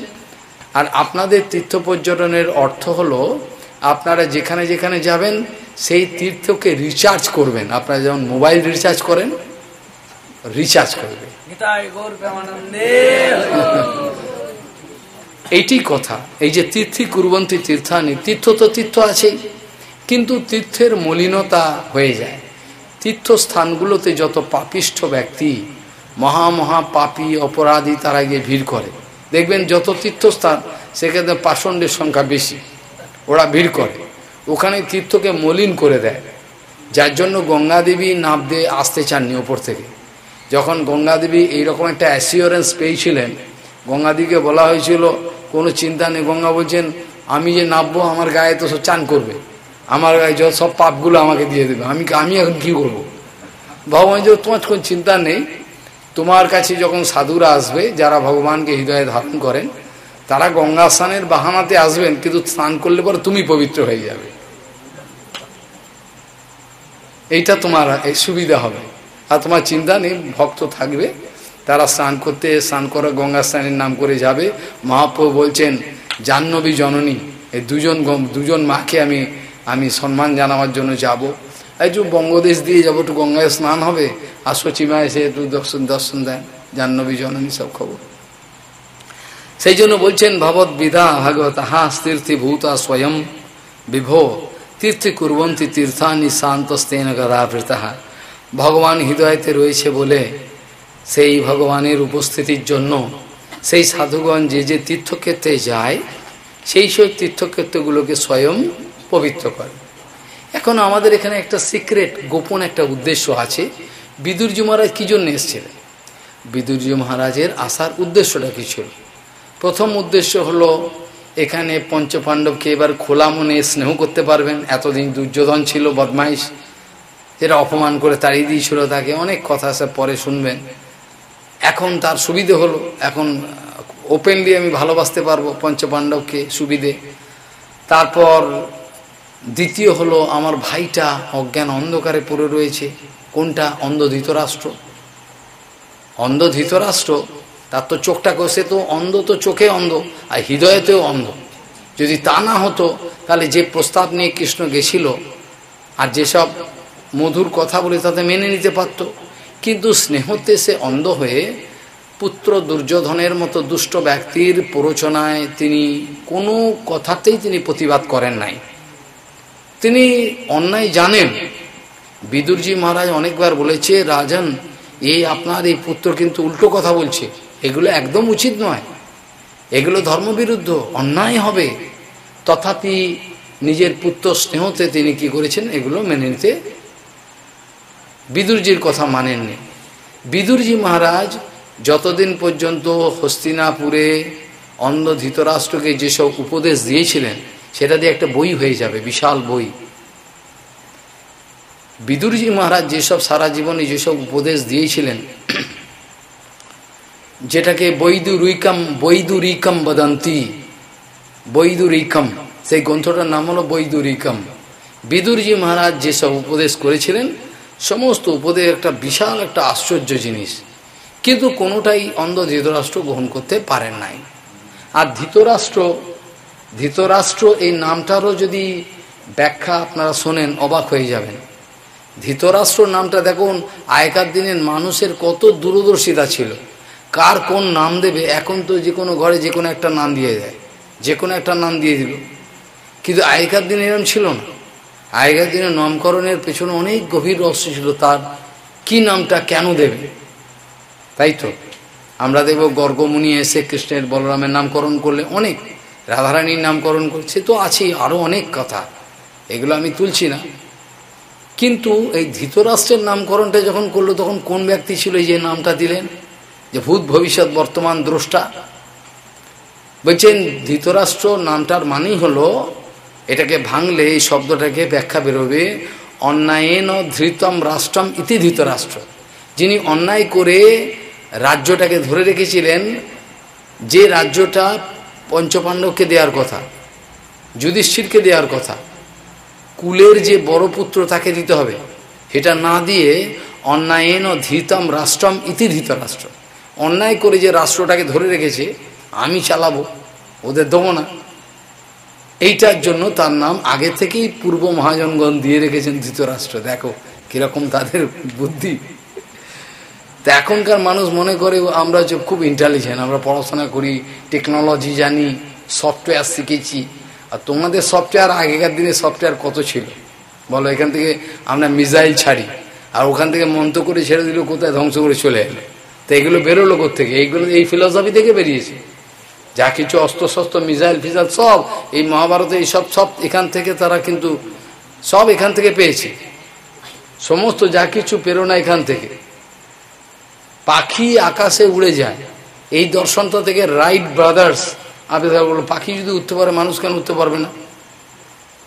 আর আপনাদের তীর্থ পর্যটনের অর্থ হলো, আপনারা যেখানে যেখানে যাবেন, সেই তীর্থকে রিচার্জ করবেন। আপনারা যেমন মোবাইল রিচার্জ করেন রিচার্জ করবে। এইটি কথা। এই যে তীর্থি কুরবন্তী তীর্থানি তীর্থ তো তীর্থ আছেই কিন্তু তীর্থের মলিনতা হয়ে যায়। তীর্থস্থানগুলোতে যত পাপিষ্ঠ ব্যক্তি মহা মহা পাপি অপরাধী তারা গিয়ে ভিড় করে। দেখবেন যত তীর্থস্থান সেক্ষেত্রে পাষণ্ডের সংখ্যা বেশি ওরা ভিড় করে। ওখানে তীর্থকে মলিন করে দেয়। যার জন্য গঙ্গা দেবী দিয়ে আসতে চাননি ওপর থেকে। যখন গঙ্গা দেবী এইরকম একটা অ্যাসিওরেন্স পেয়েছিলেন গঙ্গাদিকে বলা হয়েছিল, কোনো চিন্তা নেই গঙ্গা বলছেন, আমি যে নামবো আমার গায়ে তো সব চান করবে। আমার গায়ে যত সব পাপগুলো আমাকে দিয়ে দেবে। আমি আমি এখন কী করব? ভগবান যে তোমার কোনো চিন্তা নেই। তোমার কাছে যখন সাধুরা আসবে, যারা ভগবানকে হৃদয়ে ধারণ করেন, তারা গঙ্গা স্নানের বাহানাতে আসবেন, কিন্তু স্নান করলে পরে তুমি পবিত্র হয়ে যাবে। এইটা তোমার সুবিধা হবে। আর তোমার চিন্তা নেই, ভক্ত থাকবে। তারা স্নান করতে, স্নান করে গঙ্গা স্নানের নাম করে যাবে। মহাপ্রভু বলছেন, জাহ্নবী জননী, এই দুজন দুজন মাকে আমি আমি সম্মান জানাবার জন্য যাব। একটু বঙ্গদেশ দিয়ে যাব, একটু গঙ্গায় স্নান হবে। আর সচিমা এসে একটু দর্শন দর্শন দেন। জাহ্নবী জননী, সব খবর। সেই জন্য বলছেন ভগবত বিধা ভাগবত হাস তীর্থি ভূতা স্বয়ং বিভো, তীর্থে কুরবন্তী তীর্থানি শান্তস্তেন গদাবৃতা ভগবান হৃদয়তে রয়েছে বলে সেই ভগবানের উপস্থিতির জন্য সেই সাধুগণ যে যে তীর্থক্ষেত্রে যায়, সেই সব তীর্থক্ষেত্রগুলোকে স্বয়ং পবিত্র করে। এখন আমাদের এখানে একটা সিক্রেট গোপন একটা উদ্দেশ্য আছে। বিদুরজি মহারাজ কী জন্য এসেছিলেন? বিদুরজি মহারাজের আসার উদ্দেশ্যটা কি ছিল? প্রথম উদ্দেশ্য হলো, এখানে পঞ্চপাণ্ডবকে এবার খোলা মনে স্নেহ করতে পারবেন। এতদিন দুর্যোধন ছিল, বদমাইশ। যেটা অপমান করে তাড়িয়ে দিয়েছিল তাকে, অনেক কথা সে পরে শুনবেন। এখন তার সুবিধে হলো। এখন ওপেনলি আমি ভালোবাসতে পারব পঞ্চপাণ্ডবকে সুবিধে। তারপর দ্বিতীয় হলো আমার ভাইটা অজ্ঞান অন্ধকারে পড়ে রয়েছে। কোনটা? অন্ধ ধৃতরাষ্ট্র অন্ধ ধৃতরাষ্ট্র তার তো চোখটা কষে তো অন্ধ তো চোখে অন্ধ, আর হৃদয়েতেও অন্ধ। যদি তা না হতো, তাহলে যে প্রস্তাব নিয়ে কৃষ্ণ গেছিল, আর যেসব মধুর কথা বলে তাতে মেনে নিতে পারত। কিন্তু স্নেহতে সে অন্ধ হয়ে পুত্র দুর্যোধনের মতো দুষ্ট ব্যক্তির প্ররোচনায় তিনি কোনো কথাতেই তিনি প্রতিবাদ করেন নাই। তিনি অন্যায় জানেন। বিদুরজি মহারাজ অনেকবার বলেছে, রাজন এই আপনার এই পুত্র কিন্তু উল্টো কথা বলছে। এগুলো একদম উচিত নয়। এগুলো ধর্মবিরুদ্ধ, অন্যায় হবে। তথাপি নিজের পুত্র স্নেহতে তিনি কি করেছেন, এগুলো মেনে নিতে বিদুরজির কথা মানেননি। বিদুরজি মহারাজ যতদিন পর্যন্ত হস্তিনাপুরে অন্ধ ধৃতরাষ্ট্রকে যেসব উপদেশ দিয়েছিলেন, সেটা দিয়ে একটা বই হয়ে যাবে, বিশাল বই। বিদুরজি মহারাজ যেসব সারা জীবনে যেসব উপদেশ দিয়েছিলেন, যেটাকে বৈদুরিকম বৈদুরিকম বদন্তি, বৈদুরিকম, সেই গ্রন্থটার নাম হলো বৈদুরিকম। বিদুরজি মহারাজ যেসব উপদেশ করেছিলেন সমস্ত উপদেশ একটা বিশাল একটা আশ্চর্য জিনিস। কিন্তু কোনোটাই অন্ধ ধৃতরাষ্ট্র গ্রহণ করতে পারেন নাই। আর ধৃতরাষ্ট্র ধৃতরাষ্ট্র এই নামটারও যদি ব্যাখ্যা আপনারা শোনেন, অবাক হয়ে যাবেন। ধৃতরাষ্ট্র নামটা দেখুন, আগেকার দিনের মানুষের কত দূরদর্শিতা ছিল। কার কোন নাম দেবে, এখন তো যে কোনো ঘরে যে কোনো একটা নাম দিয়ে দেয়, যে কোনো একটা নাম দিয়ে দিল। কিন্তু আগেকার দিনে এরম ছিল না। আগেকার দিনে নামকরণের পেছনে অনেক গভীর রহস্য ছিল, তার কি নামটা কেন দেবে? তাই তো? আমরা দেখব গর্গমুনি এসে কৃষ্ণের বলরামের নামকরণ করলে অনেক, রাধারানীর নামকরণ করছে তো আছেই আরও অনেক কথা। এগুলো আমি তুলছি না। কিন্তু এই ধৃতরাষ্ট্রের নামকরণটা যখন করল, তখন কোন ব্যক্তি ছিল যে নামটা দিলেন? যে ভূত ভবিষ্যৎ বর্তমান দ্রষ্টা। বলছেন, ধৃতরাষ্ট্র নামটার মানেই হলো এটাকে ভাঙলে এই শব্দটাকে ব্যাখ্যা বেরোবে, অন্যায়ন ধৃতম রাষ্ট্রম ইতি ধৃত রাষ্ট্র। যিনি অন্যায় করে রাজ্যটাকে ধরে রেখেছিলেন, যে রাজ্যটা পঞ্চপাণ্ডবকে দেওয়ার কথা, যুধিষ্ঠিরকে দেওয়ার কথা, কুলের যে বড় পুত্র তাকে দিতে হবে এটা না দিয়ে অন্যায়ন ধৃতম রাষ্ট্রম ইতি ধৃত রাষ্ট্র। অন্যায় করে যে রাষ্ট্রটাকে ধরে রেখেছে, আমি চালাবো, ওদের দেবো না। এইটার জন্য তার নাম আগে থেকেই পূর্ব মহাজনগণ দিয়ে রেখেছেন ধৃতরাষ্ট্র। দেখো, কীরকম তাদের বুদ্ধি। তা এখনকার মানুষ মনে করে আমরা যে খুব ইন্টেলিজেন্ট আমরা পড়াশোনা করি টেকনোলজি জানি সফটওয়্যার শিখেছি। আর তোমাদের সফটওয়্যার আগেকার দিনে সফটওয়্যার কত ছিল? বলো, এখান থেকে আমরা মিসাইল ছাড়ি, আর ওখান থেকে মন্ত্র করে ছেড়ে দিল, কোথায় ধ্বংস করে চলে এলো? তো এগুলো বেরোলো থেকে এইগুলো এই ফিলসফি থেকে বেরিয়েছে। যা কিছু অস্ত্র শস্ত্র মিসাইল, ফিসাইল সব এই মহাভারতে এই সব সব এখান থেকে তারা কিন্তু, সব এখান থেকে পেয়েছে। সমস্ত যা কিছু প্রেরণা এখান থেকে। পাখি আকাশে উড়ে যায়। এই দর্শনটা থেকে রাইট ব্রাদার্স বলল পাখি যদি উঠতে পারে, মানুষ কেন উঠতে পারবে না?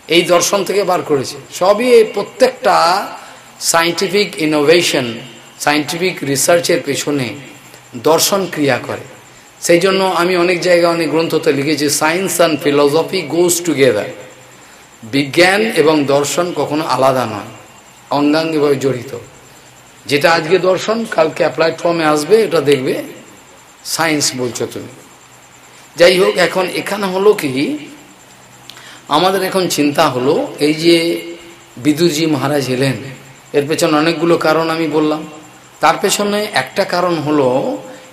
এই দর্শন থেকে বার করেছে। সবই প্রত্যেকটা সাইন্টিফিক ইনোভেশন সাইন্টিফিক রিসার্চের পেছনে দর্শন ক্রিয়া করে। সেই জন্য আমি অনেক জায়গায় অনেক গ্রন্থতে লিখেছি science and philosophy goes together বিজ্ঞান এবং দর্শন কখনো আলাদা নয় অঙ্গাঙ্গিভাবে জড়িত। যেটা আজকে দর্শন, কালকে অ্যাপ্লাইড ফর্মে আসবে, এটা দেখবে। সায়েন্স বলছো তুমি। যাই হোক, এখন এখানে হলো কি, আমাদের এখন চিন্তা হলো, এই যে বিদুজি মহারাজ এলেন, এর পেছনে অনেকগুলো কারণ আমি বললাম। তার পেছনে একটা কারণ হলো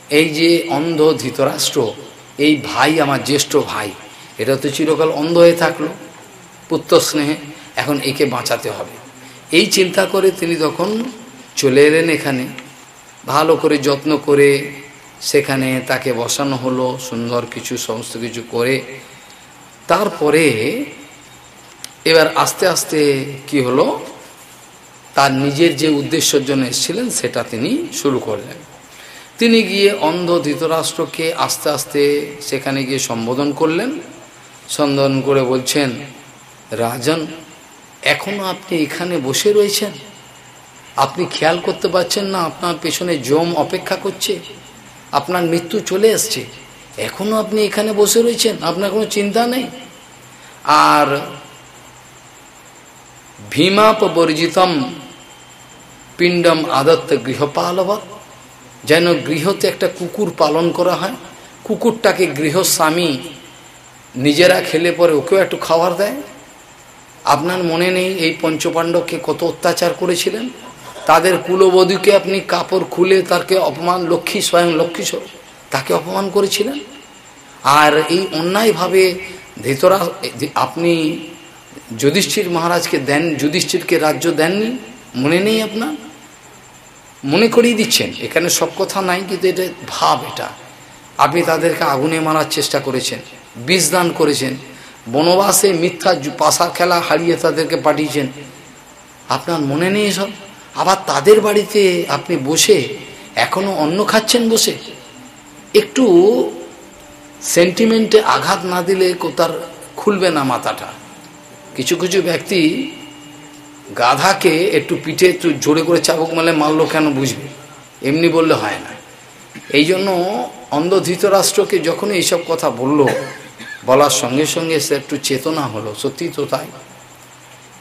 এই যে অন্ধ ধৃতরাষ্ট্র, এই ভাই আমার জ্যেষ্ঠ ভাই, এটা তো চিরকাল অন্ধ হয়ে থাকল, পুত্র স্নেহে, এখন একে বাঁচাতে হবে। এই চিন্তা করে তিনি তখন চলে এলেন এখানে, ভালো করে যত্ন করে সেখানে তাকে বসানো হলো, সুন্দর কিছু, সমস্ত কিছু করে। তারপরে এবার আস্তে আস্তে কি হলো, তার নিজের যে উদ্দেশ্যের জন্য এসেছিলেন, সেটা তিনি শুরু করলেন। তিনি গিয়ে অন্ধ ধৃতরাষ্ট্রকে আস্তে আস্তে সেখানে গিয়ে সম্বোধন করলেন। সম্বোধন করে বলছেন, রাজন, এখনও আপনি এখানে বসে রয়েছেন? আপনি খেয়াল করতে পারছেন না, আপনার পেছনে জম অপেক্ষা করছে। আপনার মৃত্যু চলে এসছে। এখনও আপনি এখানে বসে রয়েছেন? আপনার কোনো চিন্তা নেই? আর ভীমাপ বর্জিতম পিণ্ডম আদত্ত গৃহপালবত যেন গৃহতে একটা কুকুর পালন করা হয়। কুকুরটাকে গৃহস্বামী নিজেরা খেলে পরে ওকেও একটু খাবার দেয়। আপনার মনে নেই এই পঞ্চপাণ্ডবকে কত অত্যাচার করেছিলেন? তাদের কুলবধূকে আপনি কাপড় খুলে তাকে অপমান, লক্ষ্মী স্বয়ং লক্ষ্মী তাকে অপমান করেছিলেন? আর এই অন্যায়ভাবে ধেতরা আপনি যুধিষ্ঠির মহারাজকে দেন যুধিষ্ঠিরকে রাজ্য দেননি? মনে নেই আপনার? মনে করিয়ে দিচ্ছেন, এখানে সব কথা নাই, কিন্তু এটা ভাব এটা। আপনি তাদেরকে আগুনে মারার চেষ্টা করেছেন, বিষ দান করেছেন, বনবাসে মিথ্যা পাশা খেলা হারিয়ে তাদেরকে পাঠিয়েছেন। আপনার মনে নেই সব আবার তাদের বাড়িতে আপনি বসে, এখনও অন্ন খাচ্ছেন বসে? একটু সেন্টিমেন্টে আঘাত না দিলে তার খুলবে না মাথাটা। কিছু কিছু ব্যক্তি গাধাকে একটু পিঠে একটু জোরে করে চাবুক মালে মারলো কেন বুঝবে? এমনি বললে হয় না। এই জন্য অন্ধ ধৃতরাষ্ট্রকে যখন এইসব কথা বলল, বলার সঙ্গে সঙ্গে সে একটু চেতনা হলো, সত্যি তো তাই।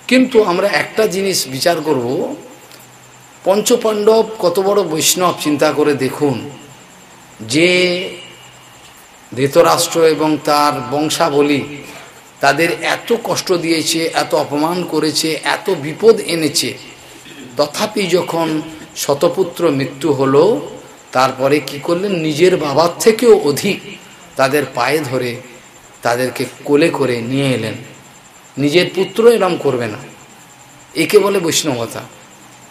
কিন্তু আমরা একটা জিনিস বিচার করব, পঞ্চপাণ্ডব কত বড় বৈষ্ণব চিন্তা করে দেখুন, যে ধৃতরাষ্ট্র এবং তার বংশাবলী তাদের এত কষ্ট দিয়েছে, এত অপমান করেছে, এত বিপদ এনেছে। তথাপি যখন শতপুত্র মৃত্যু হলো, তারপরে কি করলেন? নিজের বাবার থেকেও অধিক তাদের পায়ে ধরে তাদেরকে কোলে করে নিয়ে এলেন। নিজের পুত্র এরম করবে না। একে বলে বৈষ্ণবতা।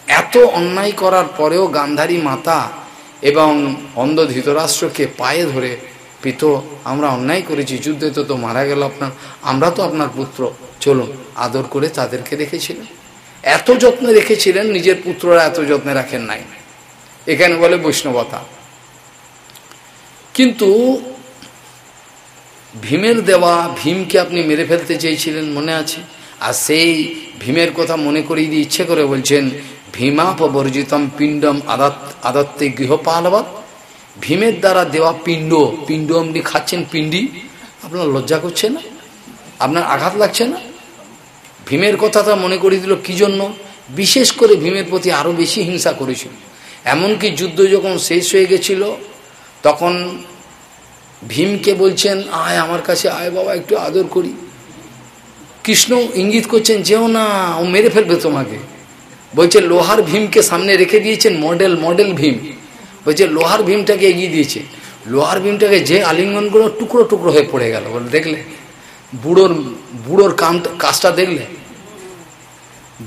এত অন্যায় করার পরেও গান্ধারী মাতা এবং অন্ধ ধৃতরাষ্ট্রকে পায়ে ধরে পিত, আমরা অন্যায় করেছি, যুদ্ধে তো তো মারা গেল আপনার, আমরা তো আপনার পুত্র। চলুন, আদর করে তাদেরকে রেখেছিলেন। এত যত্নে রেখেছিলেন, নিজের পুত্ররা এত যত্নে রাখেন নাই। এখানে বলে বৈষ্ণবতা। কিন্তু ভীমের দেওয়া ভীমকে আপনি মেরে ফেলতে চেয়েছিলেন, মনে আছে? আর সেই ভীমের কথা মনে করিয়ে দিয়ে ইচ্ছে করে বলছেন, ভীমাপবর্জিতম পিণ্ডম আদাত, আদত্তে গৃহপালবাদ ভীমের দ্বারা দেওয়া পিণ্ড পিণ্ড আপনি খাচ্ছেন, পিণ্ডি, আপনার লজ্জা করছে না? আপনার আঘাত লাগছে না? ভীমের কথাটা মনে করিয়ে দিল কি জন্য? বিশেষ করে ভীমের প্রতি আরও বেশি হিংসা করেছিল। এমনকি যুদ্ধ যখন শেষ হয়ে গেছিল, তখন ভীমকে বলছেন, আয় আমার কাছে, আয় বাবা, একটু আদর করি। কৃষ্ণ ইঙ্গিত করছেন, যেও না, ও মেরে ফেলবে তোমাকে। বলছে, লোহার ভীমকে সামনে রেখে দিয়েছেন মডেল মডেল ভীম। বলছে লোহার ভীমটাকে এগিয়ে দিয়েছে। লোহার ভীমটাকে যে আলিঙ্গন করে টুকরো টুকরো হয়ে পড়ে গেল। বলে, দেখলে? বুড়োর বুড়োর কাম কাজটা দেখলে?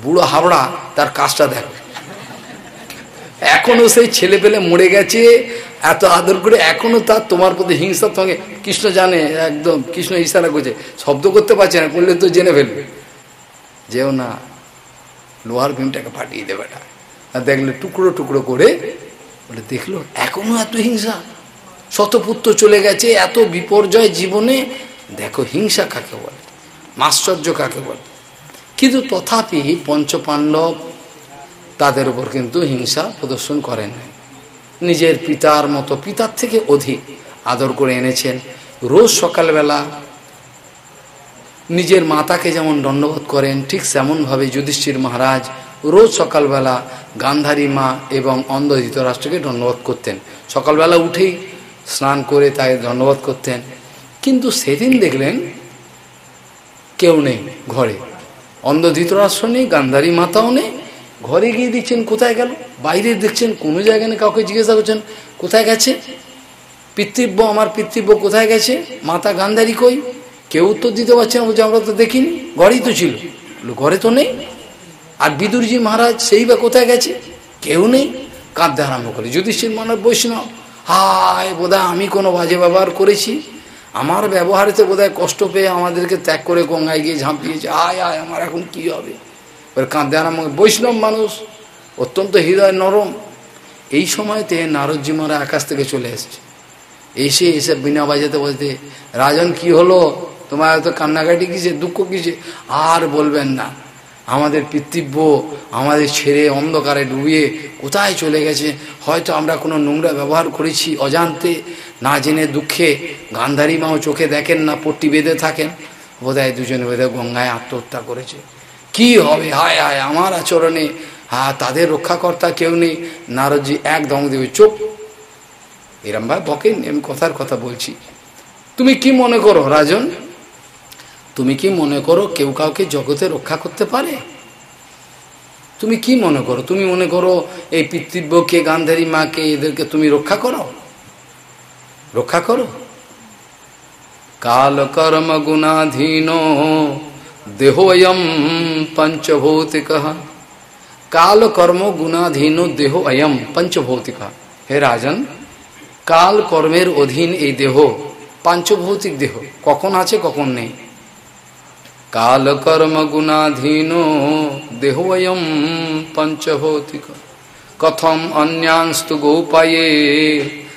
বুড়ো হাবড়া, তার কাজটা দেখো। এখনও সেই ছেলে পেলে মরে গেছে, এত আদর করে এখনও তার তোমার প্রতি হিংসা তোমাকে, কৃষ্ণ জানে, একদম কৃষ্ণ ইশারা করছে। শব্দ করতে পারছে না, করলে তো জেনে ফেলবে। যেও না, লোহার ভীমটাকে ফাটিয়ে দেবে আর দেখলে টুকরো টুকরো করে বলে, দেখল, এখনও এত হিংসা? শতপুত্র চলে গেছে, এত বিপর্যয় জীবনে? দেখো, হিংসা কাকে বলে? মাশ্চর্য কাকে বলে? কিন্তু তথাপি পঞ্চপাণ্ডব তাদের উপর কিন্তু হিংসা প্রদর্শন করেন নিজের পিতার মতো, পিতার থেকে অধিক আদর করে এনেছেন। রোজ সকালবেলা নিজের মাতাকে যেমন দণ্ডবোধ করেন, ঠিক তেমনভাবে যুধিষ্ঠির মহারাজ রোজ সকালবেলা গান্ধারী মা এবং অন্ধ ধৃতরাষ্ট্রকে দণ্ডবোধ করতেন। সকালবেলা উঠেই স্নান করে তাকে দণ্ডবোধ করতেন। কিন্তু সেদিন দেখলেন কেউ নেই ঘরে। অন্ধ ধৃতরাষ্ট্র নেই, গান্ধারী মাতাও নেই। ঘরে গিয়ে দেখছেন কোথায় গেল? বাইরে দেখছেন কোনো জায়গায় নেই, কাউকে জিজ্ঞাসা করছেন, কোথায় গেছে? পিতৃব্য, আমার পিতৃব্য কোথায় গেছে? মাতা গান্ধারী কই? কেউ উত্তর দিতে পারছে না বলছে, আমরা তো দেখিনি, ঘরেই তো ছিল। ঘরে তো নেই? আর বিদুরজি মহারাজ সেই বা কোথায় গেছে? কেউ নেই। কাঁদতে আরম্ভ করে যুধিষ্ঠির মহারাজ বৈষ্ণব, হায় বোধহয় আমি কোনো বাজে ব্যবহার করেছি। আমার ব্যবহারেতে বোধহয় কষ্ট পেয়ে আমাদেরকে ত্যাগ করে গঙ্গায় গিয়ে ঝাঁপিয়েছে। আয় আয়, আমার এখন কি হবে? এবার কাঁদতে আরম্ভ বৈষ্ণব মানুষ অত্যন্ত হৃদয় নরম। এই সময়তে নারদজি মারা আকাশ থেকে চলে এসছে। এসে এসে বিনা বাজাতে বলতে, রাজন কি হলো? তোমার এত কান্নাকাটি কিসে দুঃখ কিসে আর বলবেন না। আমাদের পিতৃব্য আমাদের ছেড়ে অন্ধকারে ডুবিয়ে কোথায় চলে গেছে? হয়তো আমরা কোনো নোংরা ব্যবহার করেছি অজান্তে। না জেনে দুঃখে গান্ধারী মাও চোখে দেখেন না, পট্টি বেঁধে থাকেন। বোধহয় দুজনে বেঁধে গঙ্গায় আত্মহত্যা করেছে। কি হবে? হায় হায়, আমার আচরণে। হ্যাঁ তাদের রক্ষাকর্তা কেউ নেই। নারদজি এক দম দেবে চোখ এরম ভাই বকেন আমি কথার কথা বলছি। তুমি কি মনে করো, রাজন? তুমি কি মনে করো কেউ কাউকে জগতে রক্ষা করতে পারে? তুমি কি মনে করো? তুমি মনে করো এই পিতৃব্যকে, গান্ধারী মাকে, এদেরকে তুমি রক্ষা করো? রক্ষা করো? কাল কর্ম গুণাধীন দেহোয়ম পঞ্চভৌতিক। কাল কর্ম গুণাধীন দেহ অয়ম পঞ্চভৌতিক। হে রাজন কাল কর্মের অধীন এই দেহ, পাঞ্চভৌতিক দেহ, কখন আছে, কখন নেই? কাল কর্ম গুণাধীন দেহোয়ম পঞ্চভৌতিক কথম অন্যাংস্তু গৌপায়ে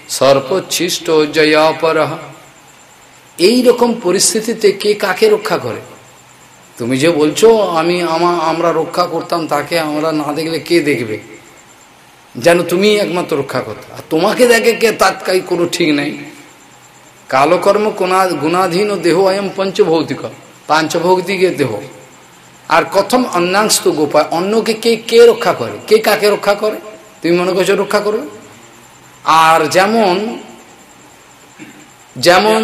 সর্পচ্ছিষ্ট জয়াপর এই রকম পরিস্থিতিতে কে কাকে রক্ষা করে? তুমি যে বলছো, আমি আমা আমরা রক্ষা করতাম, তাকে আমরা না দেখলে কে দেখবে? যেন তুমি একমাত্র রক্ষা করতে। আর তোমাকে দেখে কে তাৎকালিক কোনো ঠিক নাই। কালকর্ম কোনা গুণাধীন ও দেহ আয়ম পঞ্চভৌতিক। পাঞ্চভৌতিকের দেহ। আর কথম অন্যাংশ তো গোপায় অন্যকে কে কে রক্ষা করে? কে কাকে রক্ষা করে? তুমি মনে করছ রক্ষা করবে? আর যেমন যেমন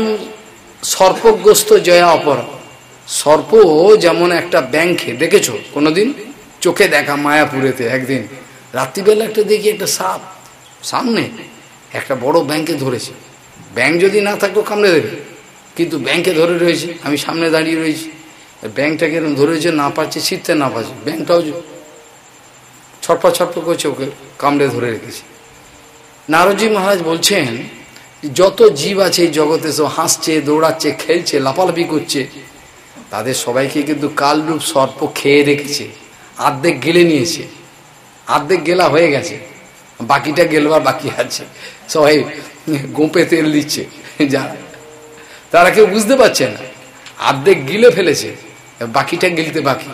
সর্পগ্রস্ত জয়া অপরা, সর্প যেমন একটা ব্যাংকে, দেখেছ? কোনোদিন? চোখে দেখা মায়াপুরেতে একদিন। রাত্রিবেলা একটা দেখি একটা সাপ, সামনে একটা বড় ব্যাংকে ধরেছে। ব্যাংক যদি না থাকতো কামড়ে দেবে? কিন্তু ব্যাংকে ধরে রয়েছে, আমি সামনে দাঁড়িয়ে রয়েছি। ব্যাংকটা ব্যাংকটাকে এরকম ধরেছে, না পাচ্ছে, ছিটতে না পাচ্ছে ব্যাংকটাও ছটপা ছটপা করছে, ওকে কামড়ে ধরে রেখেছে। নারদজি মহারাজ বলছেন, যত জীব আছে এই জগতে, সব হাসছে, দৌড়াচ্ছে, খেলছে, লাফালাফি করছে, তাদের সবাইকে কিন্তু কালরূপ সর্প খেয়ে রেখেছে, আর্ধেক গেলে নিয়েছে, আর্ধেক গেলা হয়ে গেছে, বাকিটা গেলবার বাকি আছে। সবাই গোপে তেল দিচ্ছে যা তারা কেউ বুঝতে পারছে না। আর্ধেক গিলে ফেলেছে, বাকিটা গিলতে বাকি।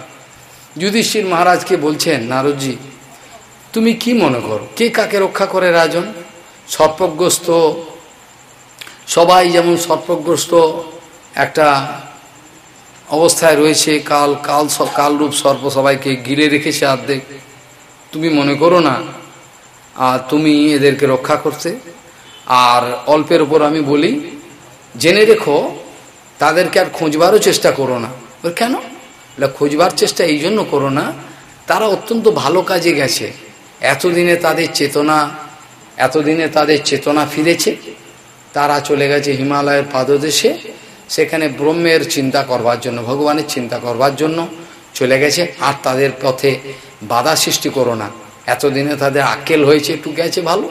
যুধিষ্ঠির মহারাজকে বলছেন, নারদজি, তুমি কি মনে করো? কে কাকে রক্ষা করে রাজন? সর্পগ্রস্ত, সবাই যেমন সর্পগ্রস্ত, একটা অবস্থায় রয়েছে, কাল কাল কালরূপ সর্প সবাইকে গিলে রেখেছে অর্ধেক তুমি মনে করো না? আর তুমি এদেরকে রক্ষা করতে? আর অল্পের ওপর আমি বলি জেনে রেখো, তাদেরকে আর খোঁজবারও চেষ্টা করো না। কেন? খোঁজবার চেষ্টা এই জন্য করো না, তারা অত্যন্ত ভালো কাজে গেছে। এতদিনে তাদের চেতনা, এতদিনে তাদের চেতনা ফিরেছে। তারা চলে গেছে হিমালয়ের পাদদেশে। সেখানে ব্রহ্মের চিন্তা করবার জন্য, ভগবানের চিন্তা করবার জন্য চলে গেছে। আর তাদের পথে বাধা সৃষ্টি করো না। এতদিনে তাদের আক্কেল হয়েছে, একটু গেছে ভালো।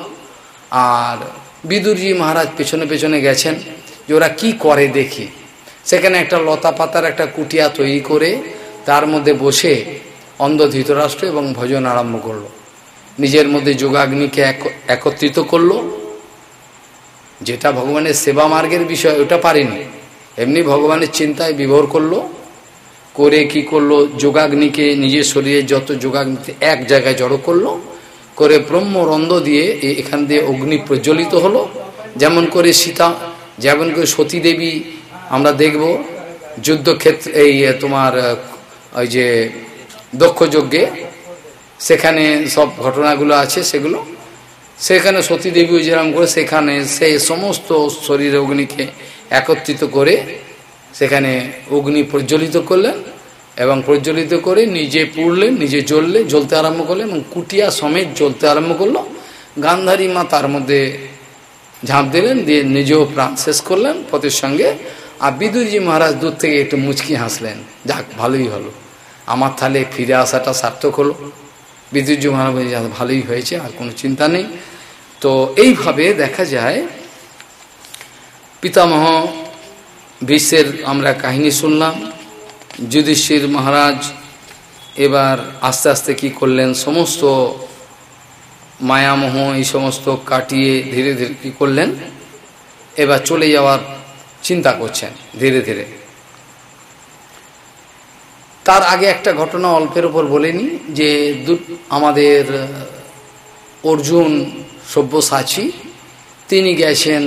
আর বিদুরজি মহারাজ পেছনে পেছনে গেছেন। যে ওরা কী করে দেখি। সেখানে একটা লতা পাতার একটা কুটিয়া তৈরি করে তার মধ্যে বসে অন্ধ ধৃতরাষ্ট্র এবং ভজন আরম্ভ করল। নিজের মধ্যে যোগাগ্নিকে একত্রিত করল। যেটা ভগবানের সেবা মার্গের বিষয়, ওটা পারেনি। এমনি ভগবানের চিন্তায় বিভোর করল। করে কি করল? যোগাগ্নিকে নিজের শরীরে যত যোগাগ্নিতে এক জায়গায় জড়ো করল। করে ব্রহ্মরন্ধ দিয়ে এখান দিয়ে অগ্নি প্রজ্বলিত হলো। যেমন করে সীতা যেমন করে সতী দেবী আমরা দেখব, যুদ্ধক্ষেত্রে, এই তোমার ওই যে দক্ষ যজ্ঞে সেখানে সব ঘটনাগুলো আছে সেগুলো। সেখানে সতীদেবী যেরকম করে সেখানে সেই সমস্ত শরীর অগ্নিকে একত্রিত করে সেখানে অগ্নি প্রজ্বলিত করলেন এবং প্রজ্বলিত করে নিজে পুড়লেন, নিজে জ্বললে জ্বলতে আরম্ভ করলেন এবং কুটিয়া সমেত জ্বলতে আরম্ভ করল। গান্ধারী মা তার মধ্যে ঝাঁপ দিলেন, দিয়ে নিজেও প্রাণ শেষ করলেন, পথের সঙ্গে। আর বিদুরজি মহারাজ দূর থেকে একটু মুচকি হাসলেন। যাক, ভালোই হলো। আমার তাহলে ফিরে আসাটা সার্থক হলো। বিদুরজি মহারাজ ভালোই হয়েছে, আর কোনো চিন্তা নেই। তো এইভাবে দেখা যায়, পিতামহ বিশ্বের আমরা কাহিনী শুনলাম। যুধিষ্ঠির মহারাজ এবার আস্তে আস্তে কি করলেন, সমস্ত মায়ামোহ এই সমস্ত কাটিয়ে ধীরে ধীরে কি করলেন? এবার চলে যাওয়ার চিন্তা করছেন ধীরে ধীরে। তার আগে একটা ঘটনা অল্পের ওপর বলেনি, যে আমাদের অর্জুন সব্যসাচী, তিনি গেছেন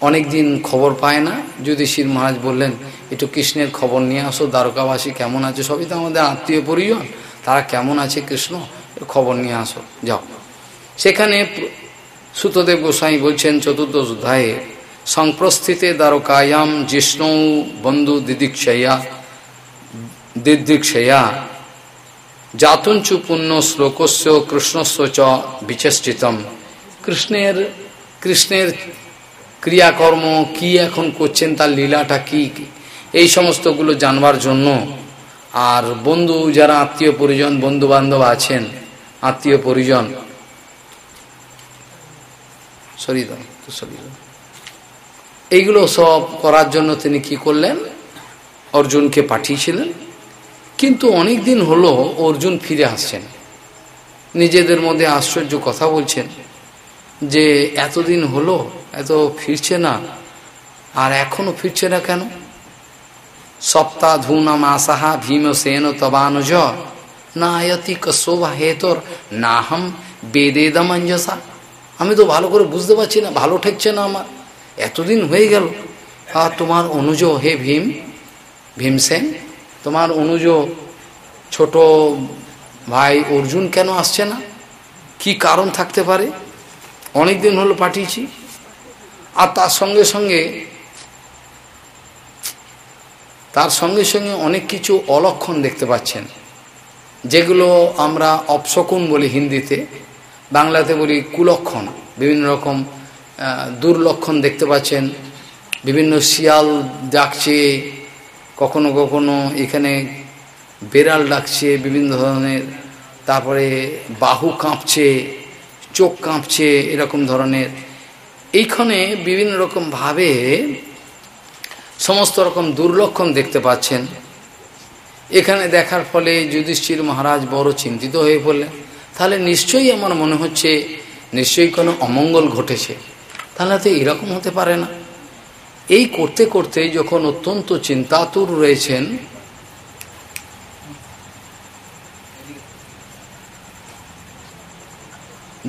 অনেক দিন খবর পায় না। যুধিষ্ঠির মহারাজ বললেন, একটু কৃষ্ণের খবর নিয়ে আসো, দ্বারকাবাসী কেমন আছে? সবই তো আমাদের আত্মীয় পরিজন। তারা কেমন আছে কৃষ্ণ? খবর নিয়ে আসো, যাও। সেখানে সুতদেব গোস্বাই বলছেন চতুর্দশ অধ্যায়ে, সংপ্রস্থিতে দ্বারকায়াম জিষ্ণু বন্ধু দিদিক্ষয়া দিদিক্ষয়া জাতুঞ্চু পুণ্য শ্লোকস্য কৃষ্ণস্ব চ বিচেষ্টিতম। কৃষ্ণের কৃষ্ণের ক্রিয়াকর্ম কি এখন করছেন, তার লীলাটা কি? এই সমস্তগুলো জানবার জন্য আর বন্ধু, যারা আত্মীয় পরিজন বন্ধু বান্ধব আছেন আত্মীয় পরিজন। এইগুলো সব করার জন্য তিনি কি করলেন? অর্জুনকে পাঠিয়েছিলেন। কিন্তু অনেক দিন হলো অর্জুন ফিরে আসছেন। নিজেদের মধ্যে আশ্চর্য কথা বলছেন যে, এতদিন হলো, এত ফিরছে না, আর এখনও ফিরছে না কেন? সপ্তাহ ধূনাম আসাহা ভীমসেন তবানুজ। না আয়তি কশোভা হেতর না হম বেদেদমঞ্জসা আমি তো ভালো করে বুঝতে পারছি না, ভালো ঠেকছে না আমার। এতদিন হয়ে গেল। আর তোমার অনুজ, হে ভীম ভীমসেন তোমার অনুজ ছোট ভাই অর্জুন কেন আসছে না? কি কারণ থাকতে পারে? অনেক দিন হলো পাঠিয়েছি। আর তার সঙ্গে সঙ্গে, তার সঙ্গে সঙ্গে অনেক কিছু অলক্ষণ দেখতে পাচ্ছেন। যেগুলো আমরা অপশকুন বলি হিন্দিতে, বাংলাতে বলি কুলক্ষণ, বিভিন্ন রকম দুর্লক্ষণ দেখতে পাচ্ছেন, বিভিন্ন শিয়াল ডাকছে, কখনো কখনো এখানে বেড়াল ডাকছে, বিভিন্ন ধরনের, তারপরে বাহু কাঁপছে, চোখ কাঁপছে, এরকম ধরনের। এইখানে বিভিন্ন রকমভাবে সমস্ত রকম দুর্লক্ষণ দেখতে পাচ্ছেন। এখানে দেখার ফলে যুধিষ্ঠির মহারাজ বড় চিন্তিত হয়ে পড়লেন। তাহলে নিশ্চয়ই আমার মনে হচ্ছে, নিশ্চয়ই কোনো অমঙ্গল ঘটেছে। তাহলে তো এরকম হতে পারে না। এই করতে করতে যখন অত্যন্ত চিন্তাতুর রয়েছেন,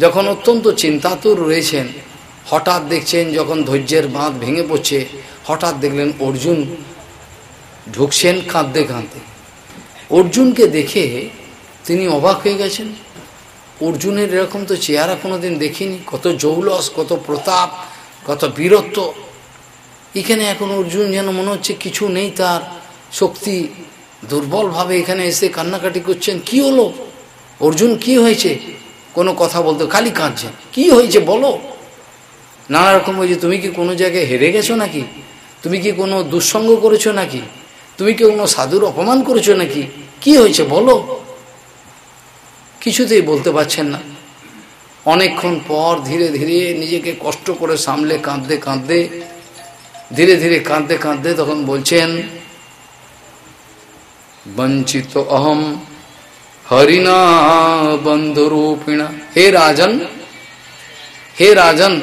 যখন অত্যন্ত চিন্তাতুর রয়েছেন, হঠাৎ দেখছেন যখন ধৈর্যের বাঁধ ভেঙে পড়ছে, হঠাৎ দেখলেন অর্জুন ঢুকছেন কাঁদতে কাঁদতে। অর্জুনকে দেখে তিনি অবাক হয়ে গেছেন। অর্জুনের এরকম তো চেহারা কোনোদিন দেখিনি। কত জৌলস, কত প্রতাপ, কত বীরত্ব। এখানে এখন অর্জুন যেন মনে হচ্ছে কিছু নেই, তার শক্তি দুর্বলভাবে এখানে এসে কান্নাকাটি করছেন। কি হলো? অর্জুন, কি হয়েছে? কোনো কথা বলতে, খালি কাঁদছেন। কি হয়েছে বলো? নানা রকম হয়েছে। তুমি কি কোনো জায়গায় হেরে গেছো নাকি? তুমি কি কোনো দুঃসঙ্গ করেছ নাকি? তুমি কি কোনো সাধুর অপমান করেছ নাকি? কি হয়েছে বলো? কিছুতেই বলতে পারছেন না। অনেকক্ষণ পর ধীরে ধীরে নিজেকে কষ্ট করে সামলে কাঁদতে কাঁদতে, ধীরে ধীরে কাঁদতে কাঁদতে তখন বলছেন, বঞ্চিত অহম হরিণা বন্ধুরূপিণা। হে রাজন হে রাজন,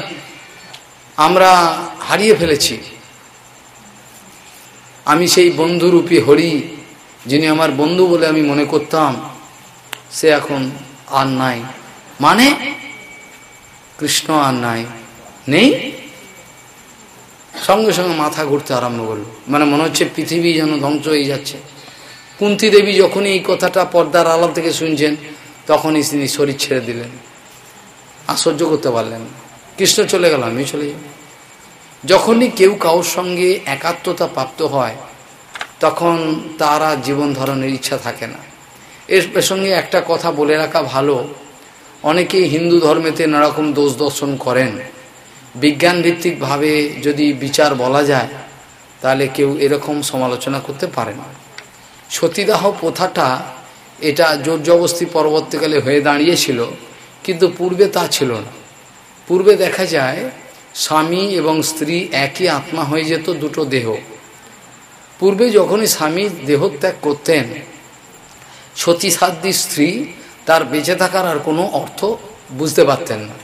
আমরা হারিয়ে ফেলেছি। আমি সেই বন্ধুরূপী হরি যিনি আমার বন্ধু বলে আমি মনে করতাম, সে এখন আর নাই। মানে? কৃষ্ণ আর নাই। নেই? সঙ্গে সঙ্গে মাথা ঘুরতে আরম্ভ করল। মানে মনে হচ্ছে পৃথিবী যেন ধ্বংস হয়ে যাচ্ছে। কুন্তি দেবী যখনই এই কথাটা পর্দার আলাপ থেকে শুনছেন, তখনই তিনি শরীর ছেড়ে দিলেন। সহ্য করতে পারলেন কৃষ্ণ চলে গেল আমি চলে যাব যখনই কেউ কারোর সঙ্গে একাত্মতা প্রাপ্ত হয় তখন তারা জীবন ধারণের ইচ্ছা থাকে না। এর প্রসঙ্গে একটা কথা বলে রাখা ভালো। অনেকেই হিন্দু ধর্মেতে নানারকম দোষ দর্শন করেন। বিজ্ঞান ভিত্তিকভাবে যদি বিচার বলা যায়, তাহলে কেউ এরকম সমালোচনা করতে পারে না। সতীদাহ প্রথাটা এটা জোর জবস্তি পরবর্তীকালে হয়ে দাঁড়িয়েছিল, কিন্তু পূর্বে তা ছিল না। পূর্বে দেখা যায়, স্বামী এবং স্ত্রী একই আত্মা হয়ে যেত দুটো দেহ। পূর্বে যখনই স্বামী দেহত্যাগ করতেন সতীসাধ্যী স্ত্রী তার বেঁচে থাকার আর কোনো অর্থ বুঝতে পারতেন না।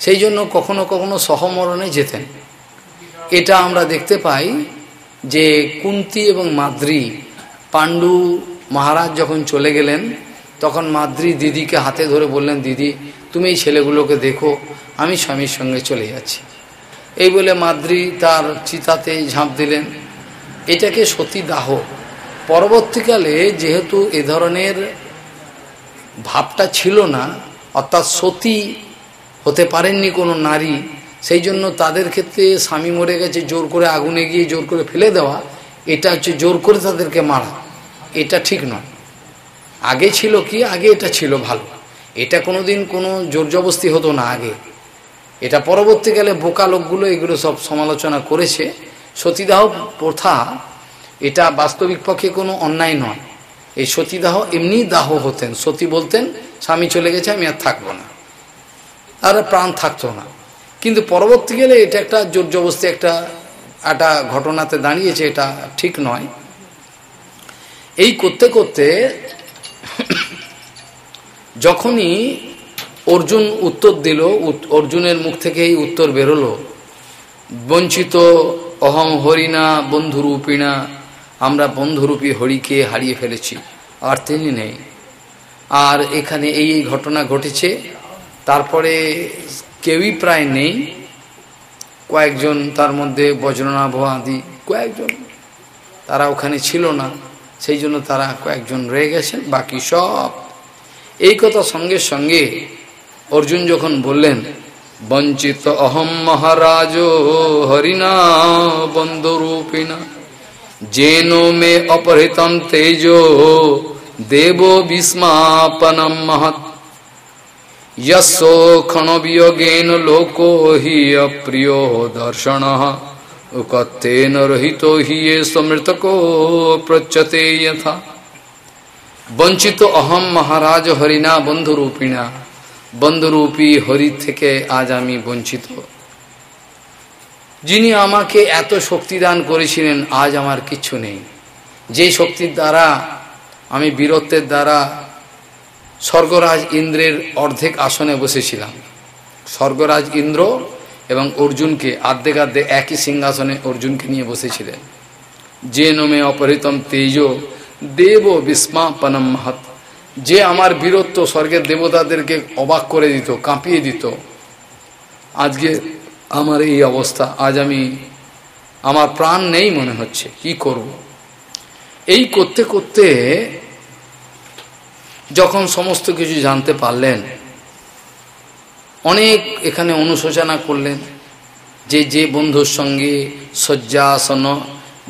সেই জন্য কখনো কখনো সহমরণে যেতেন। এটা আমরা দেখতে পাই যে কুন্তি এবং মাদ্রি, পাণ্ডু মহারাজ যখন চলে গেলেন, তখন মাদ্রি দিদিকে হাতে ধরে বললেন, দিদি, তুমি এই ছেলেগুলোকে দেখো, আমি স্বামীর সঙ্গে চলে যাচ্ছি। এই বলে মাদ্রি তার চিতাতে ঝাঁপ দিলেন। এটাকে সতী দাহ। পরবর্তীকালে যেহেতু এ ধরনের ভাবটা ছিল না, অর্থাৎ সতী হতে পারেননি কোনো নারী, সেই জন্য তাদের ক্ষেত্রে স্বামী মরে গেছে, জোর করে আগুনে গিয়ে জোর করে ফেলে দেওয়া, এটা হচ্ছে জোর করে তাদেরকে মারা। এটা ঠিক নয়। আগে ছিল কি? আগে এটা ছিল ভালো। এটা কোনোদিন কোনো জোর জবস্তি হতো না আগে। এটা পরবর্তীকালে বোকা লোকগুলো এগুলো সব সমালোচনা করেছে। সতীদাহ প্রথা এটা বাস্তবিক পক্ষে কোনো অন্যায় নয়। এই সতীদাহ এমনি দাহ হতেন। সতী বলতেন, স্বামী চলে গেছে, আমি আর থাকব না। আর প্রাণ থাকতো না। কিন্তু পরবর্তীকালে এটা একটা জোর জবস্তি একটা একটা ঘটনাতে দাঁড়িয়েছে, এটা ঠিক নয়। এই করতে করতে যখনই অর্জুন উত্তর দিল অর্জুনের মুখ থেকে এই উত্তর বেরোলো। বঞ্চিত অহম হরিণা, বন্ধুরূপিণা। আমরা বন্ধুরূপী হরিকে হারিয়ে ফেলেছি, আর তিনি নেই। আর এখানে এই এই ঘটনা ঘটেছে, তারপরে কেউই প্রায় নেই। কয়েকজন তার মধ্যে বজ্রনাভ আদি, কয়েকজন তারা ওখানে ছিল না, সেই জন্য তারা কয়েকজন রয়ে গেছেন, বাকি সব। এই কথা সঙ্গে সঙ্গে অর্জুন যখন বললেন বঞ্চিত অহম মহারাজ হরিণা বন্ধরূপিণা যেন মে অপহৃতম তেজ দেব বিস্মাপনম মহৎ ক্ষণবিয়োগেন লোকো হি অপ্রিয় দর্শন কত্তেন রহিত হি এ সমৃতকো প্রচ্যতে যথা বঞ্চিত অহম মহারাজ হরিণা বন্ধুরূপিণা বন্ধুরূপী হরি থেকে আজ আমি বঞ্চিত। যিনি আমাকে এত শক্তি দান করেছিলেন, আজ আমার কিচ্ছু নেই। যে শক্তির দ্বারা, আমি বীরত্বের দ্বারা স্বর্গরাজ ইন্দ্রের অর্ধেক আসনে বসেছিলাম। স্বর্গরাজ ইন্দ্র এবং অর্জুনকে আর্ধেক আর্ধেক একই সিংহাসনে অর্জুনকে নিয়ে বসেছিলেন। যে নমে অপহৃতম তেজ দেব বিস্মাপনম মহৎ যে আমার বীরত্ব স্বর্গের দেবতাদেরকে অবাক করে দিত, কাঁপিয়ে দিত, আজকে আমার এই অবস্থা, আজ আমি আমার প্রাণ নেই মনে হচ্ছে, কি করব। এই করতে করতে যখন সমস্ত কিছু জানতে পারলেন, অনেক এখানে অনুশোচনা করলেন, যে যে বন্ধুর সঙ্গে শয্যাসন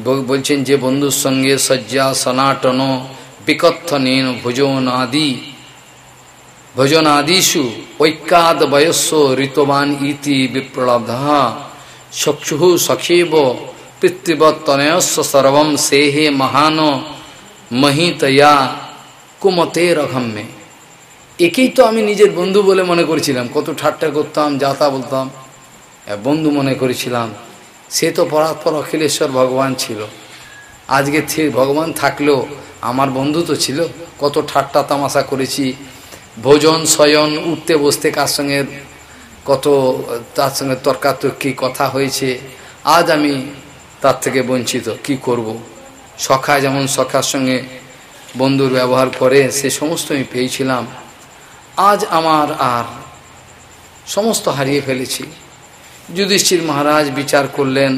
বলছেন যে বন্ধুর সঙ্গে শয্যা সনাটন বিকথনেন ভোজন আদি ভোজন আদিষু ঐক্যাদ বয়স্য ঋতবান ইতি বিপ্লব্ধ। চক্ষু সখীব পিতৃবত্তনয়স্ব সর্বম সেহে মহান মহিতয়া কুমতে রঘম্যে। একেই তো আমি নিজের বন্ধু বলে মনে করেছিলাম, কত ঠাট্টা করতাম, যাতা বলতাম বন্ধু মনে করেছিলাম। সে তো পরাৎপর অখিলেশ্বর ভগবান ছিল। আজকে ভগবান থাকলেও আমার বন্ধু তো ছিল, কত ঠাট্টা তামাশা করেছি, ভোজন শয়ন উঠতে বসতে কার সঙ্গে, কত, তার সঙ্গে তর্কাতর্কি কথা হয়েছে, আজ আমি তার থেকে বঞ্চিত, কি করব। সখা যেমন সখার সঙ্গে বন্ধুর ব্যবহার করে, সে সমস্ত আমি পেয়েছিলাম আজ আমার আর সমস্ত হারিয়ে ফেলেছি যুধিষ্ঠির মহারাজ বিচার করলেন,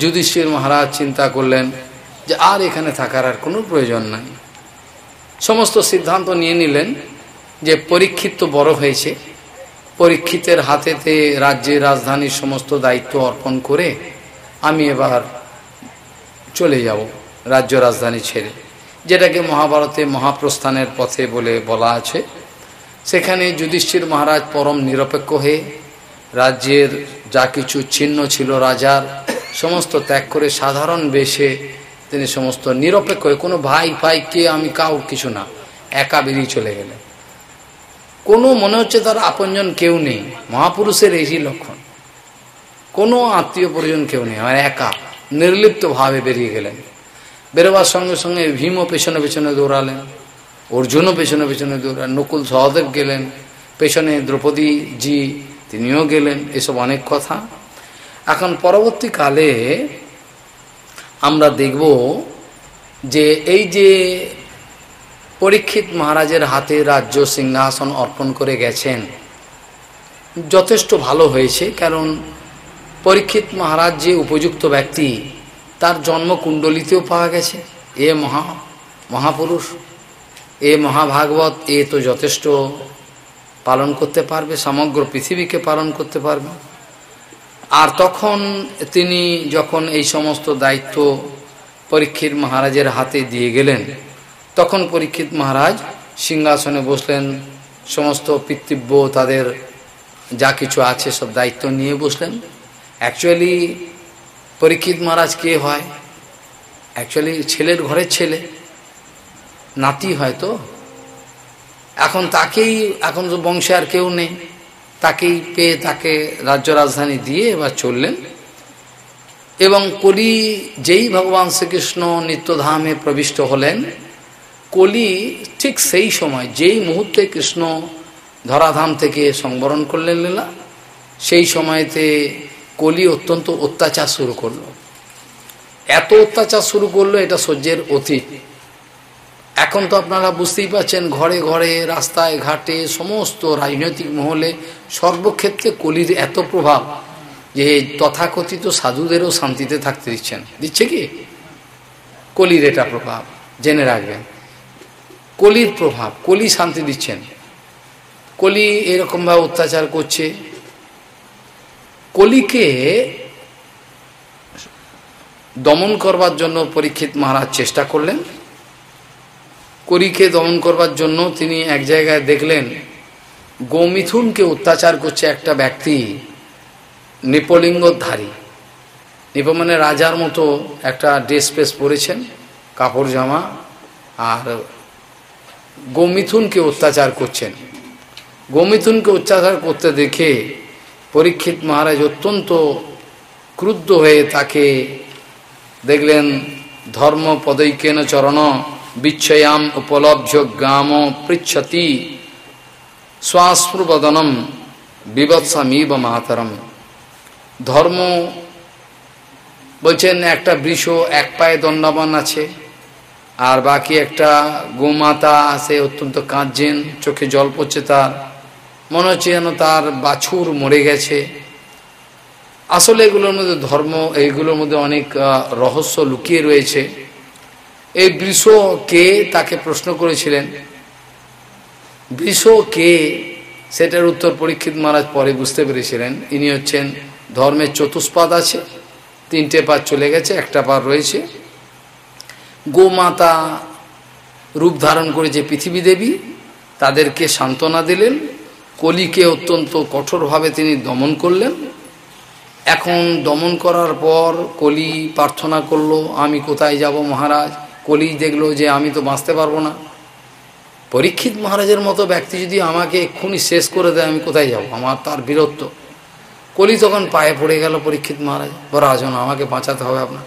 যুধিষ্ঠির মহারাজ চিন্তা করলেন যে আর এখানে থাকার আর কোনো প্রয়োজন নাই। সমস্ত সিদ্ধান্ত নিয়ে নিলেন যে পরীক্ষিত তো বড় হয়েছে। পরীক্ষিতের হাতেতে রাজ্যের রাজধানীর সমস্ত দায়িত্ব অর্পণ করে আমি এবার চলে যাব রাজ্য রাজধানী ছেড়ে, যেটাকে মহাভারতে মহাপ্রস্থানের পথে বলে বলা আছে। সেখানে যুধিষ্ঠির মহারাজ পরম নিরপেক্ষ হয়ে রাজ্যের যা কিছু চিহ্ন ছিল রাজার, সমস্ত ত্যাগ করে সাধারণ বেশে তিনি সমস্ত নিরপেক্ষ কোনো ভাই ভাই, কে, আমি কাউ কিছু না, একা বেরিয়ে চলে গেলেন। কোনো মনে হচ্ছে তার আপনজন কেউ নেই। মহাপুরুষের এই লক্ষণ। কোনো আত্মীয় পরিজন কেউ নেই আমার একা, নির্লিপ্তভাবে বেরিয়ে গেলেন। বেরোবার সঙ্গে সঙ্গে ভীমও পেছনে পেছনে দৌড়ালেন, অর্জুনও পেছনে পেছনে দৌড়ালেন, নকুল সহদেব গেলেন, পেছনে দ্রৌপদী জি তিনিও গেলেন, এসব অনেক কথা। এখন পরবর্তীকালে আমরা দেখব যে এই যে পরীক্ষিত মহারাজের হাতে রাজ্য সিংহাসন অর্পণ করে গেছেন, যথেষ্ট ভালো হয়েছে, কারণ পরীক্ষিত মহারাজ যে উপযুক্ত ব্যক্তি, তার জন্মকুণ্ডলিতেও পাওয়া গেছে। এ মহা, মহাপুরুষ, এ মহাভাগবত, এ তো যথেষ্ট পালন করতে পারবে, সমগ্র পৃথিবীকে পালন করতে পারবে। আর তখন তিনি যখন এই সমস্ত দায়িত্ব পরীক্ষিত মহারাজের হাতে দিয়ে গেলেন, তখন পরীক্ষিত মহারাজ সিংহাসনে বসলেন, সমস্ত পিতৃব্য তাদের যা কিছু আছে সব দায়িত্ব নিয়ে বসলেন। অ্যাকচুয়ালি পরীক্ষিত মহারাজ কে হয়? অ্যাকচুয়ালি ছেলের ঘরের ছেলে, নাতি হয়তো। এখন তাকেই, এখন তো বংশে আর কেউ নেই। তাকেই পেয়ে তাকে রাজ্য রাজধানী দিয়ে এবার চললেন। এবং কলি যেই ভগবান শ্রীকৃষ্ণ নিত্যধামে প্রবিষ্ট হলেন, কলি ঠিক সেই সময় যেই মুহূর্তে কৃষ্ণ ধরাধাম থেকে সংবরণ করলেন লীলা, সেই সময়তে কলি অত্যন্ত অত্যাচার শুরু করল। এত অত্যাচার শুরু করল এটা সহ্যের অতীত। এখন তো আপনারা বুঝতেই পারছেন, ঘরে ঘরে, রাস্তায় ঘাটে, সমস্ত রাজনৈতিক মহলে সর্বক্ষেত্রে কলির এত প্রভাব যে তথাকথিত সাধুদেরও শান্তিতে থাকতে দিচ্ছেন। দিচ্ছে কি? কলির এটা প্রভাব, জেনে রাখবেন। কলির প্রভাব, কলি শান্তি দিচ্ছেন। কলি এরকমভাবে অত্যাচার করছে। কলিকে দমন করবার জন্য পরীক্ষিত মহারাজ চেষ্টা করলেন। করিকে দমন করবার জন্য তিনি এক জায়গায় দেখলেন, গোমিথুনকে অত্যাচার করছে একটা ব্যক্তি, নিপলিঙ্গধারী। নিপ মানে রাজার মতো একটা ড্রেস পেস পরেছেন, কাপড় জামা, আর গোমিথুনকে অত্যাচার করছেন। গোমিথুনকে অত্যাচার করতে দেখে পরীক্ষিত মহারাজ অত্যন্ত ক্রুদ্ধ হয়ে তাকে দেখলেন ধর্ম পদৈকেন চরণ বিচ্ছয়াম উপলব্ধ গ্রাম পৃচ্ছতি। শ্বাসপ্রবদনম বিবৎসামিব মাতরম। ধর্ম বলছেন একটা বৃষ এক পায়ে দণ্ডাবান আছে, আর বাকি একটা গোমাতা আছে, অত্যন্ত কাঁদছেন, চোখে জল পড়ছে তার। মনে হচ্ছে যেন তার বাছুর মরে গেছে। আসলে এগুলোর মধ্যে ধর্ম এইগুলোর মধ্যে অনেক রহস্য লুকিয়ে রয়েছে। এই বৃষ কে তাকে প্রশ্ন করেছিলেন? বৃষ কে? সেটার উত্তর পরীক্ষিত মহারাজ পরে বুঝতে পেরেছিলেন। ইনি হচ্ছেন ধর্মের চতুষ্পাদ আছে, তিনটে পার চলে গেছে, একটা পার রয়েছে। গোমাতা রূপ ধারণ করে যে পৃথিবী দেবী, তাদেরকে সান্ত্বনা দিলেন। কলিকে অত্যন্ত কঠোরভাবে তিনি দমন করলেন। এখন দমন করার পর কলি প্রার্থনা করল, আমি কোথায় যাব মহারাজ? কলি দেখল যে আমি তো বাঁচতে পারব না। পরীক্ষিত মহারাজের মতো ব্যক্তি যদি আমাকে এক্ষুনি শেষ করে দেয়, আমি কোথায় যাব? আমার তার বীরত্ব। কলি তখন পায়ে পড়ে গেল পরীক্ষিত মহারাজ। রাজন আমাকে বাঁচাতে হবে আপনার।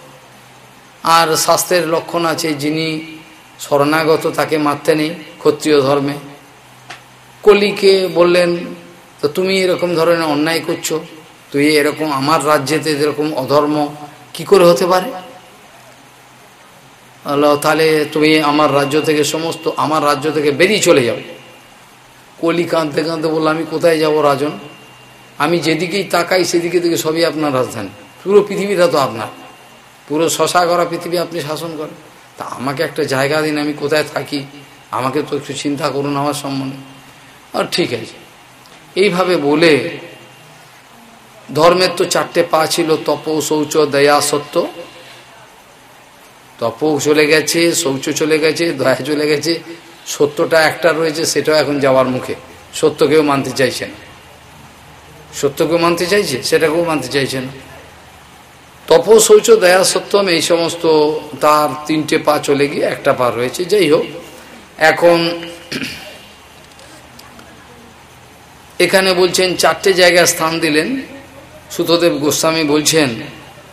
আর শাস্ত্রের লক্ষণ আছে, যিনি শরণাগত, তাকে মারতে নেই ক্ষত্রিয় ধর্মে। কলিকে বললেন, তো তুমি এরকম ধরনের অন্যায় করছ? তুই এরকম, আমার রাজ্যেতে এরকম অধর্ম কি করে হতে পারে? তাহলে তুমি আমার রাজ্য থেকে সমস্ত আমার রাজ্য থেকে বেরিয়ে চলে যাও কলি কাঁদতে কাঁদতে বলল, আমি কোথায় যাব রাজন? আমি যেদিকেই তাকাই সেদিকে থেকে সবই আপনার রাজধানী। পুরো পৃথিবীটা তো আপনার। পুরো শশা করা পৃথিবী আপনি শাসন করেন। তা আমাকে একটা জায়গা দিন, আমি কোথায় থাকি? আমাকে তো একটু চিন্তা করুন আমার সম্বন্ধে। আর ঠিক আছে। এইভাবে বলে ধর্মের তো চারটে পা ছিল, তপ, শৌচ, দয়া, সত্য। তপ চলে গেছে, শৌচ চলে গেছে, দয়া চলে গেছে। সত্যটা একটা রয়েছে, সেটাও এখন যাওয়ার মুখে। সত্যকেও মানতে চাইছে না সত্যকেও মানতে চাইছে, সেটাকেও মানতে চাইছে না তপ, শৌচ, দয়া, সত্যম, এই সমস্ত তার তিনটে পা চলে গিয়ে একটা পা রয়েছে। যাই হোক, এখন এখানে বলছেন, চারটে জায়গায় স্থান দিলেন। সুতদেব গোস্বামী বলছেন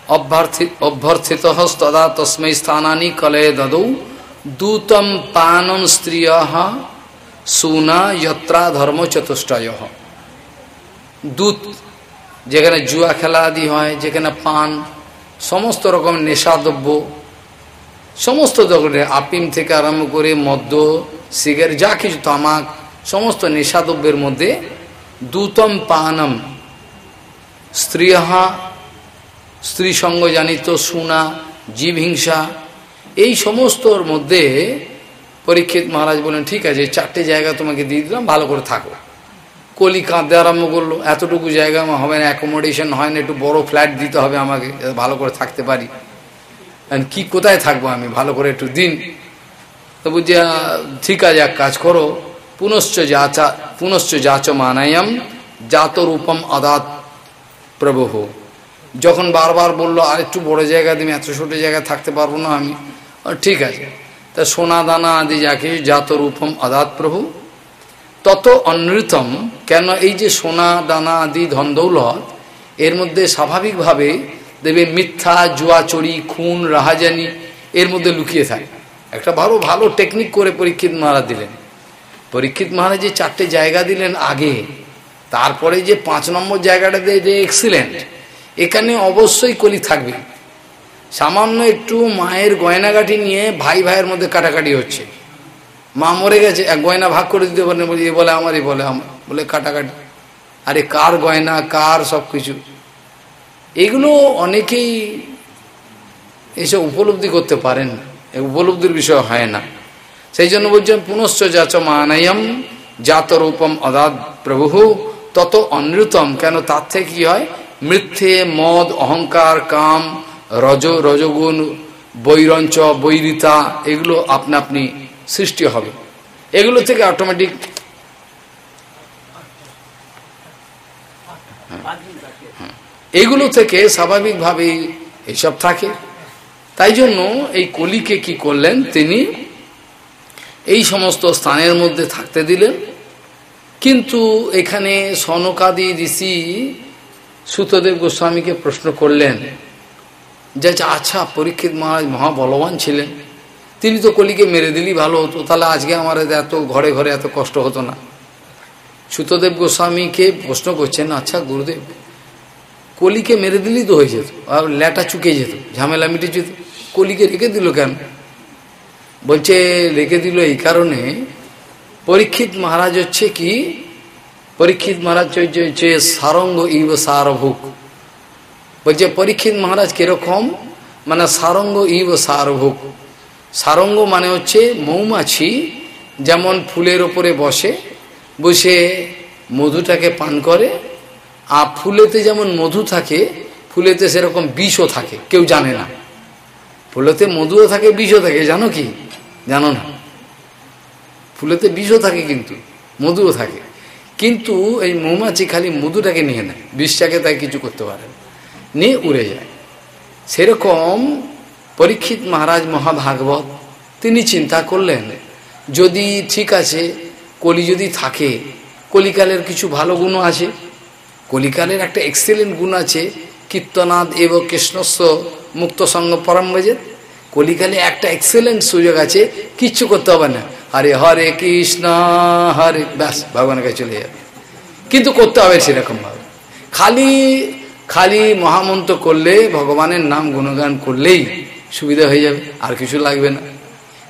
অভ্যর্থিত তদা তসমৈ স্থানানি কলে দদৌ। দূতম পানন স্ত্রিয় সুনা যত্রা ধর্ম চতুষ্টয়। দূত, যেখানে জুয়া খেলা আদি হয়, যেখানে পান, সমস্ত রকম নেশাদ্রব্য সমস্ত ধরনের আপিম থেকে আরম্ভ করে মদ্য, সিগারেট, যা কিছু তামাক, সমস্ত নেশাদ্রব্যের মধ্যে দূতম পানম স্ত্রীহা স্ত্রী সঙ্গ জানিত সুনা জীব হিংসা এই সমস্তর মধ্যে পরীক্ষিত মহারাজ বলেন ঠিক আছে চারটে জায়গা তোমাকে দিয়ে দিলাম, ভালো করে থাকো। কলি কাঁদতে আরম্ভ করল, এতটুকু জায়গা আমার হবে না অ্যাকোমোডেশন হয় না, একটু বড় ফ্ল্যাট দিতে হবে আমাকে ভালো করে থাকতে পারি। কি, কোথায় থাকব আমি? ভালো করে একটু দিন। তো বুঝি ঠিক আছে, এক কাজ করো, পুনশ্চ যাচা, পুনশ্চ যাচ মানায়াম জাত রূপম আদাত প্রবহ। যখন বারবার বলল, আর একটু বড় জায়গা দিন এত ছোট জায়গায় থাকতে পারব না আমি। ঠিক আছে। তা সোনা দানা আদি যাকে জাত রূপম আদাত প্রভু, তত অনৃতম, কেন এই যে সোনা দানা আদি ধন দৌলত, এর মধ্যে স্বাভাবিকভাবে দেবে মিথ্যা জুয়া জুয়াচড়ি খুন, রাহাজানি এর মধ্যে লুকিয়ে থাকে। একটা ভালো ভালো টেকনিক করে পরীক্ষিত মহারাজ দিলেন। পরীক্ষিত মহারাজ যে চারটে জায়গা দিলেন আগে, তারপরে যে পাঁচ নম্বর জায়গাটা যে এক্সিলেন্ট এখানে অবশ্যই কলি থাকবে। সামান্য একটু মায়ের গয়নাগাটি নিয়ে ভাই ভাইয়ের মধ্যে কাটাকাটি হচ্ছে। মা মরে গেছে, এক গয়না ভাগ করে দিতে পারেন, বলে, এ বলে আমার, এ বলে আমার। বলে, কাটাকাটি। আরে, কার গয়না, কার সব কিছু এগুলো অনেকেই এসব উপলব্ধি করতে পারেন উপলব্ধির বিষয় হয় না। সেই জন্য বলছেন, পুনশ্চ যাচ মানায়ম জাতরূপম অদাত প্রভু, তত অনৃতম। কেন তার থেকে কি হয়? মৃত্যে মদ, অহংকার, কাম, রজ, রজগুণ, বৈরঞ্চ, বৈরিতা, এগুলো আপনা আপনি সৃষ্টি হবে। এগুলো থেকে অটোমেটিক এগুলো থেকে স্বাভাবিকভাবেই এসব থাকে। তাই জন্য এই কলিকে কি করলেন তিনি? এই সমস্ত স্থানের মধ্যে থাকতে দিলেন। কিন্তু এখানে সনকাদি ঋষি সুতদেব গোস্বামীকে প্রশ্ন করলেন, যে আচ্ছা পরীক্ষিত মহারাজ মহাবলবান ছিলেন। তিনি তো কলিকে মেরে দিলেই ভালো হতো, তাহলে আজকে আমার এত ঘরে ঘরে এত কষ্ট হতো না? সুতদেব গোস্বামীকে প্রশ্ন করছেন আচ্ছা গুরুদেব, কলিকে মেরে দিলেই তো হয়ে যেত, আর ল্যাটা চুকে যেত, ঝামেলা মিটে যেত, কলিকে রেখে দিল কেন? বলছে, রেখে দিল এই কারণে, পরীক্ষিত মহারাজ হচ্ছে কি পরীক্ষিত মহারাজ হচ্ছে সারঙ্গ ইব সারভুক বলছে পরীক্ষিত মহারাজ কীরকম? মানে সারঙ্গ ইব সারভুক সারঙ্গ মানে হচ্ছে মৌমাছি যেমন ফুলের ওপরে বসে বসে মধুটাকে পান করে, আর ফুলেতে যেমন মধু থাকে, ফুলেতে সেরকম বিষও থাকে, কেউ জানে না। ফুলেতে মধুও থাকে, বিষও থাকে, জানো কি? জানো না? ফুলেতে বিষও থাকে কিন্তু, মধুও থাকে। কিন্তু এই মৌমাছি খালি মধুটাকে নিয়ে নেয়, বিষটাকে তাই কিছু করতে পারে নিয়ে উড়ে যায়। সেরকম পরীক্ষিত মহারাজ মহাভাগবত তিনি চিন্তা করলেন, যদি ঠিক আছে, কলি যদি থাকে, কলিকালের কিছু ভালো গুণ আছে? কলিকালের একটা এক্সেলেন্ট গুণ আছে, কীর্তনাদ এবং কৃষ্ণস্ব মুক্ত সঙ্গ কলিকালে একটা এক্সেলেন্ট সুযোগ আছে, কিচ্ছু করতে হবে না। হরে হরে কৃষ্ণ, হরে, ব্যাস, ভগবানের কাছে চলে যাবে। কিন্তু করতে হবে সেরকমভাবে। খালি খালি মহামন্ত্র করলে ভগবানের নাম গুণগান করলেই সুবিধা হয়ে যাবে, আর কিছু লাগবে না।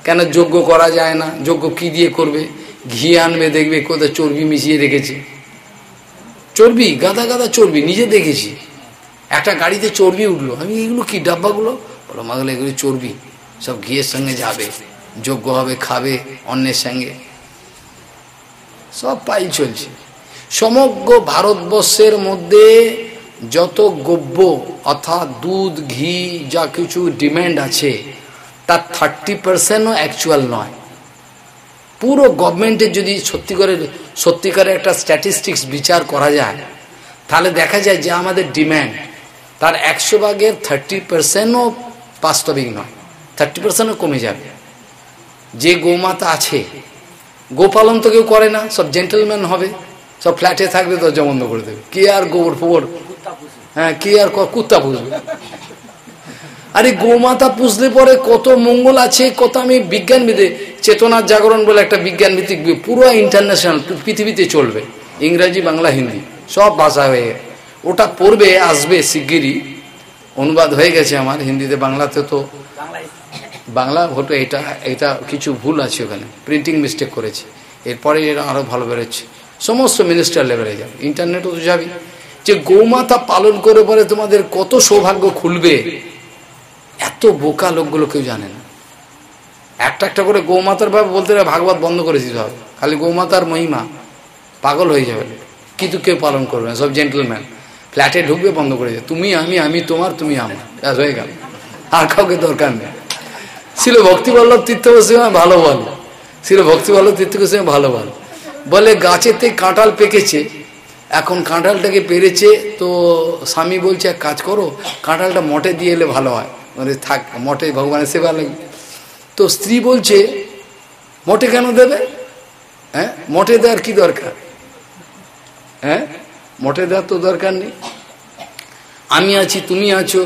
কেন যোগ্য করা যায় না? যোগ্য কি দিয়ে করবে? ঘি আনবে, দেখবে কোথায় চর্বি মিশিয়ে রেখেছে। চর্বি, গাদা গাদা চর্বি, নিজে দেখেছি। একটা গাড়িতে চর্বি উঠল। আমি, এগুলো কি, ডাব্বাগুলো? বলো মাগলে এগুলো চর্বি। সব ঘিয়ের সঙ্গে যাবে। যোগ্য হবে, খাবে অন্যের সঙ্গে। সব পাই চলছে। সমগ্র ভারতবর্ষের মধ্যে যত গব্য অর্থাৎ দুধ, ঘি যা কিছু ডিম্যান্ড আছে, তার থার্টি পার্সেন্টও অ্যাকচুয়াল নয়। পুরো গভর্নমেন্টের যদি সত্যিকারের সত্যিকারের একটা স্ট্যাটিস্টিক্স বিচার করা যায়, তাহলে দেখা যায় যে আমাদের ডিম্যান্ড তার একশো ভাগের থার্টি পার্সেন্টও বাস্তবিক নয়। থার্টি পার্সেন্টও কমে যাবে। যে গোমাতা আছে, গোপালন তো কেউ করে না, সব জেন্টেলম্যান হবে, সব ফ্ল্যাটে থাকবে, দরজা বন্ধ করে দেবে। কে আর গোবর ফোবর? হ্যাঁ কে আর কুত্তা পুষবে? আরে গোমাতা পুষলে পরে কত মঙ্গল আছে, কত আমি বিজ্ঞান বিদে চেতনার জাগরণ বলে একটা বিজ্ঞান ভিত্তিক পুরো ইন্টারন্যাশনাল পৃথিবীতে চলবে, ইংরাজি, বাংলা, হিন্দি, সব ভাষা হয়ে ওটা পড়বে, আসবে শিগগিরই, অনুবাদ হয়ে গেছে আমার, হিন্দিতে, বাংলাতে তো। বাংলা ভোটে এটা এটা কিছু ভুল আছে ওখানে। প্রিন্টিং মিস্টেক করেছে। এরপরে এরা আরও ভালো বেরোচ্ছে। সমস্ত মিনিস্টার লেভেলে যাবে। ইন্টারনেটও তো যাবি যে গৌমাতা পালন করে পরে তোমাদের কত সৌভাগ্য খুলবে, এত বোকা লোকগুলো কেউ জানে না। একটা একটা করে গৌমাতার ভাবে বলতে গেলে ভাগবত বন্ধ করে দিতে হবে। খালি গৌমাতার মহিমা পাগল হয়ে যাবে। কিন্তু কেউ পালন করবে না, সব জেন্টলম্যান ফ্ল্যাটে ঢুকবে, বন্ধ করে দেবে। তুমি আমি আমি তোমার, তুমি আমার। হয়ে গেল। আর কাউকে দরকার নেই। ছিল ভক্তিবল্লভ তীর্থ গোস্বামী ভালো বল। ছিল ভক্তিবল্লভ তীর্থ গোস্বামী ভালো বল। বলে গাছেতে কাঁঠাল পেকেছে, এখন কাঁঠালটাকে পেরেছে, তো স্বামী বলছে, এক কাজ করো, কাঁঠালটা মঠে দিয়ে এলে ভালো হয়। মানে থাক, মঠে ভগবানের সেবা লাগবে তো স্ত্রী বলছে, মঠে কেন দেবে? হ্যাঁ মঠে দেওয়ার কি দরকার? হ্যাঁ মঠে দেওয়ার তো দরকার নেই। আমি আছি, তুমি আছো।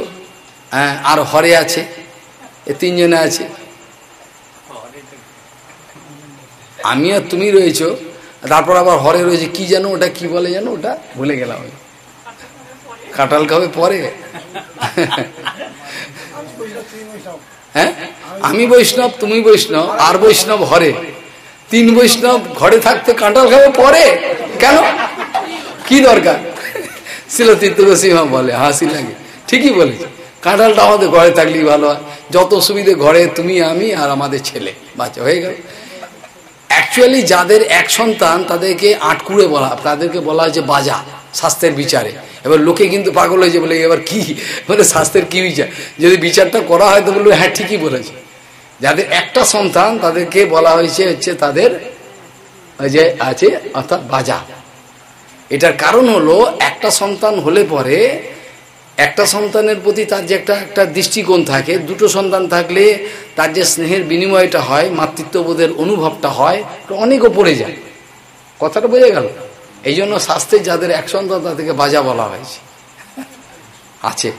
হ্যাঁ আর হরে আছে। এ তিনজনে আছে। আমি আর তুমি রয়েছো, তারপর আবার হরে রয়েছে, কি জানো ওটা, কি বলে জানো ওটা? ভুলে গেলাম কাঁঠাল খাবে পরে। হ্যাঁ? আমি বৈষ্ণব, তুমি বৈষ্ণব, আর বৈষ্ণব হরে। তিন বৈষ্ণব ঘরে থাকতে কাঁঠাল খাবে পরে? কেন? কি দরকার? ছিল তীর্থসীমা বলে, হাসি লাগে। ঠিকই বলেছে। কাঁঠালটা আমাদের ঘরে থাকলেই ভালো হয়। যত সুবিধে ঘরে তুমি, আমি আর আমাদের ছেলে। বাচ্চা হয়ে গেল। অ্যাকচুয়ালি যাদের এক সন্তান, তাদেরকে আটকুড়ে বলা, তাদেরকে বলা হয়েছে বাজা, স্বাস্থ্যের বিচারে। এবার লোকে কিন্তু পাগল হয়েছে বলে, এবার কি? মানে স্বাস্থ্যের কি বিচার? যদি বিচারটা করা হয়, তো বলল হ্যাঁ ঠিকই বলেছে। যাদের একটা সন্তান, তাদেরকে বলা হয়েছে হচ্ছে তাদের, যে আছে, অর্থাৎ বাজা। এটার কারণ হলো, একটা সন্তান হলে পরে একটা সন্তানের প্রতি তার যে একটা একটা দৃষ্টিকোণ থাকে, দুটো সন্তান থাকলে তার যে স্নেহের বিনিময়টা হয়, মাতৃত্ববোধের অনুভবটা হয় অনেকও পড়ে যায়। কথাটা বোঝা গেল? এই জন্য স্বাস্থ্যের যাদের এক সন্তান তাদেরকে বাজা বলা হয়েছে। আছে।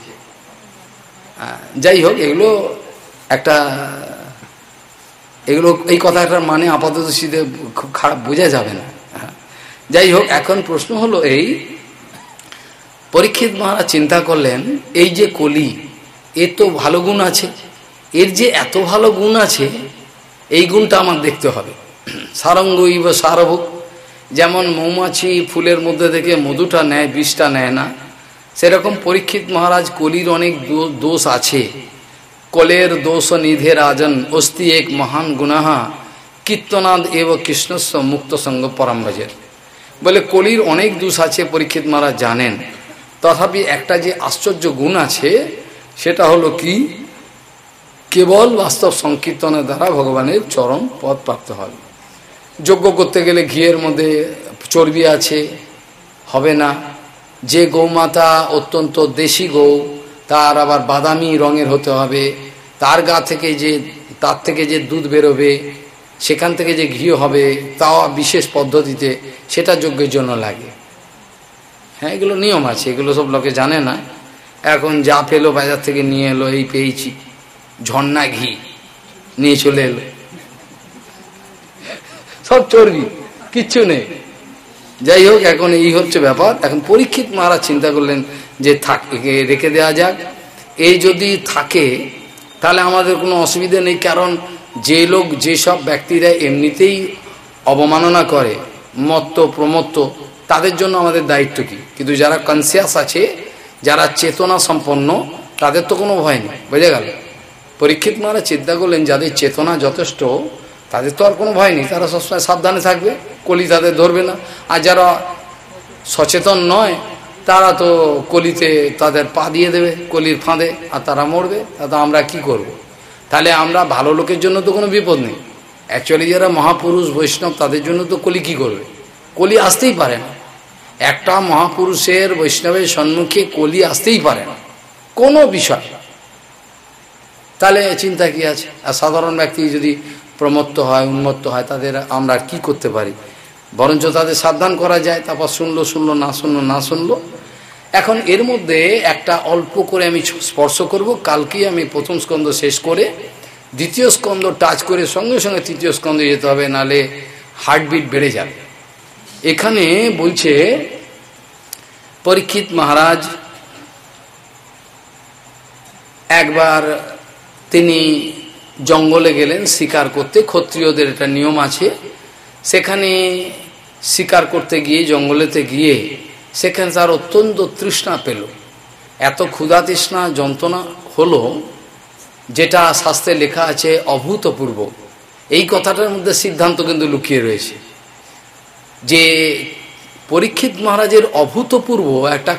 যাই হোক, এগুলো একটা এগুলো এই কথাটার মানে আপাতত খুব খারাপ বোঝা যাবে না। যাই হোক, এখন প্রশ্ন হলো এই পরীক্ষিত মহারাজ চিন্তা করলেন, এই যে কলি, এর তো ভালো গুণ আছে। এর যে এত ভালো গুণ আছে, এই গুণটা আমার দেখতে হবে। সারঙ্গ ইব সারভুক যেমন মৌমাছি ফুলের মধ্যে থেকে মধুটা নেয়, বিষটা নেয় না। সেরকম পরীক্ষিত মহারাজ কলির অনেক দোষ আছে। কলের দোষ নিধে রাজন, অস্তি এক মহান গুনাহা, কীর্তনাদ এব কৃষ্ণস্ব মুক্ত সঙ্গ পরম্বজের। বলে কলির অনেক দোষ আছে, পরীক্ষিত মহারাজ জানেন। তথাপি একটা যে আশ্চর্য গুণ আছে, সেটা হলো কি? কেবল বাস্তব সংকীর্তনের দ্বারা ভগবানের চরম পদ প্রাপ্ত হবে। যজ্ঞ করতে গেলে ঘিয়ের মধ্যে চর্বি আছে, হবে না। যে গৌমাতা অত্যন্ত দেশি গৌ, তার আবার বাদামি রঙের হতে হবে। তার গা থেকে যে, তার থেকে যে দুধ বেরোবে, সেখান থেকে যে ঘি হবে তাও বিশেষ পদ্ধতিতে সেটা যজ্ঞের জন্য লাগে। হ্যাঁ এগুলো নিয়ম আছে, এগুলো সব লোকে জানে না। এখন যা পেল বাজার থেকে নিয়ে এলো, এই পেয়েছি। ঝর্ণা ঘি নিয়ে চলে এলো। সব চর্বি, কিচ্ছু নেই। যাই হোক, এখন এই হচ্ছে ব্যাপার। এখন পরীক্ষিত মহারাজ চিন্তা করলেন যে থাক রেখে দেওয়া যাক। এই যদি থাকে, তাহলে আমাদের কোনো অসুবিধা নেই, কারণ যে লোক যেসব ব্যক্তিরা এমনিতেই অবমাননা করে, মত্ত, প্রমত্ত তাদের জন্য আমাদের দায়িত্ব কি? কিন্তু যারা কনসিয়াস আছে, যারা চেতনা সম্পন্ন, তাদের তো কোনো ভয় নেই, বোঝা গেল? পরীক্ষিত মহারাজ চিন্তা করলেন, যাদের চেতনা যথেষ্ট, তাদের তো আর কোনো ভয় নেই, তারা সবসময় সাবধানে থাকবে, কলি তাদের ধরবে না। আর যারা সচেতন নয়, তারা তো কলিতে তাদের পা দিয়ে দেবে, কলির ফাঁদে, আর তারা মরবে, তা তো আমরা কি করব। তাহলে আমরা ভালো লোকের জন্য তো কোনো বিপদ নেই। অ্যাকচুয়ালি যারা মহাপুরুষ, বৈষ্ণব, তাদের জন্য তো কলি কি করবে? কলি আসতেই পারে না। একটা মহাপুরুষের বৈষ্ণবের সম্মুখে কলি আসতেই পারে না। কোনো বিষয়। তাহলে চিন্তা কি আছে? আর সাধারণ ব্যক্তি যদি প্রমত্ত হয়, উন্মত্ত হয়, তাদের আমরা কি করতে পারি? বরঞ্চ তাদের সাবধান করা যায়, তারপর শুনলো শুনলো, না শুনলো না শুনলো। এখন এর মধ্যে একটা অল্প করে আমি স্পর্শ করব। কালকেই আমি প্রথম স্কন্ধ শেষ করে দ্বিতীয় স্কন্ধ টাচ করে সঙ্গে সঙ্গে তৃতীয় স্কন্ধে যেতে হবে, নালে হার্টবিট বেড়ে যাবে। এখানে বলছে, পরীক্ষিত মহারাজ, একবার তিনি জঙ্গলে গেলেন শিকার করতে, ক্ষত্রিয়দের একটা নিয়ম আছে। সেখানে শিকার করতে গিয়ে, জঙ্গলেতে গিয়ে, সেখানে তার অত্যন্ত তৃষ্ণা পেল। এত ক্ষুধা তৃষ্ণা, যন্ত্রণা হলো, যেটা শাস্ত্রে লেখা আছে অভূতপূর্ব। এই কথাটার মধ্যে সিদ্ধান্ত কিন্তু লুকিয়ে রয়েছে। যে পরীক্ষিত মহারাজের অভূতপূর্ব একটা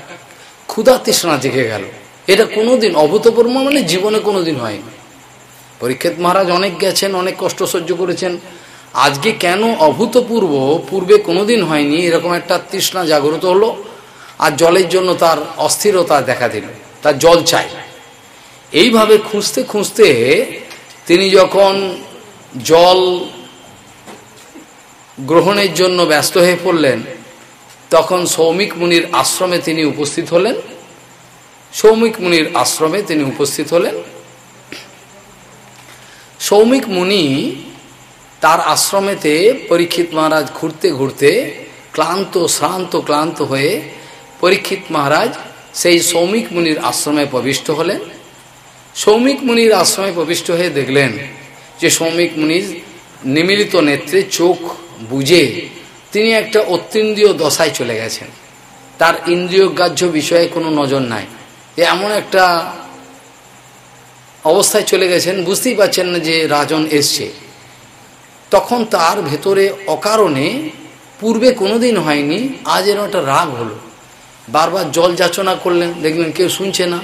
ক্ষুধা তৃষ্ণা জেগে গেল। এটা কোনোদিন অভূতপূর্ব মানে জীবনে কোনোদিন হয়নি। পরীক্ষিত মহারাজ অনেক গেছেন, অনেক কষ্ট সহ্য করেছেন। আজকে কেন অভূতপূর্ব, পূর্বে কোনোদিন হয়নি, এরকম একটা তৃষ্ণা জাগ্রত হলো আর জলের জন্য তার অস্থিরতা দেখা দিল, তার জল চাই। এইভাবে খুঁজতে খুঁজতে তিনি যখন জল গ্রহণের জন্য ব্যস্ত হয়ে পড়লেন, তখন সৌমিক মুনির আশ্রমে তিনি উপস্থিত হলেন। সৌমিক মুনির আশ্রমে তিনি উপস্থিত হলেন। সৌমিক মুনি তার আশ্রমেতে পরীক্ষিত মহারাজ ঘুরতে ঘুরতে ক্লান্ত, শ্রান্ত, ক্লান্ত হয়ে পরীক্ষিত মহারাজ সেই সৌমিক মুনির আশ্রমে প্রবিষ্ট হলেন। সৌমিক মুনির আশ্রমে প্রবিষ্ট হয়ে দেখলেন যে সৌমিক মুনির নিমিলিত নেত্রে চোখ বুঝে তিনি একটা অত্যন্দ্রীয় দশায় চলে গেছেন। তার ইন্দ্রিয় গ্রাহ্য বিষয়ে কোনো নজর নাই। এমন একটা অবস্থায় চলে গেছেন, বুঝতেই পারছেন না যে রাজন এসছে। তখন তার ভেতরে অকারণে পূর্বে কোনোদিন হয়নি, আজ এরকম একটা রাগ হলো। বারবার জল যাচনা করলেন দেখলেন কেউ শুনছে না।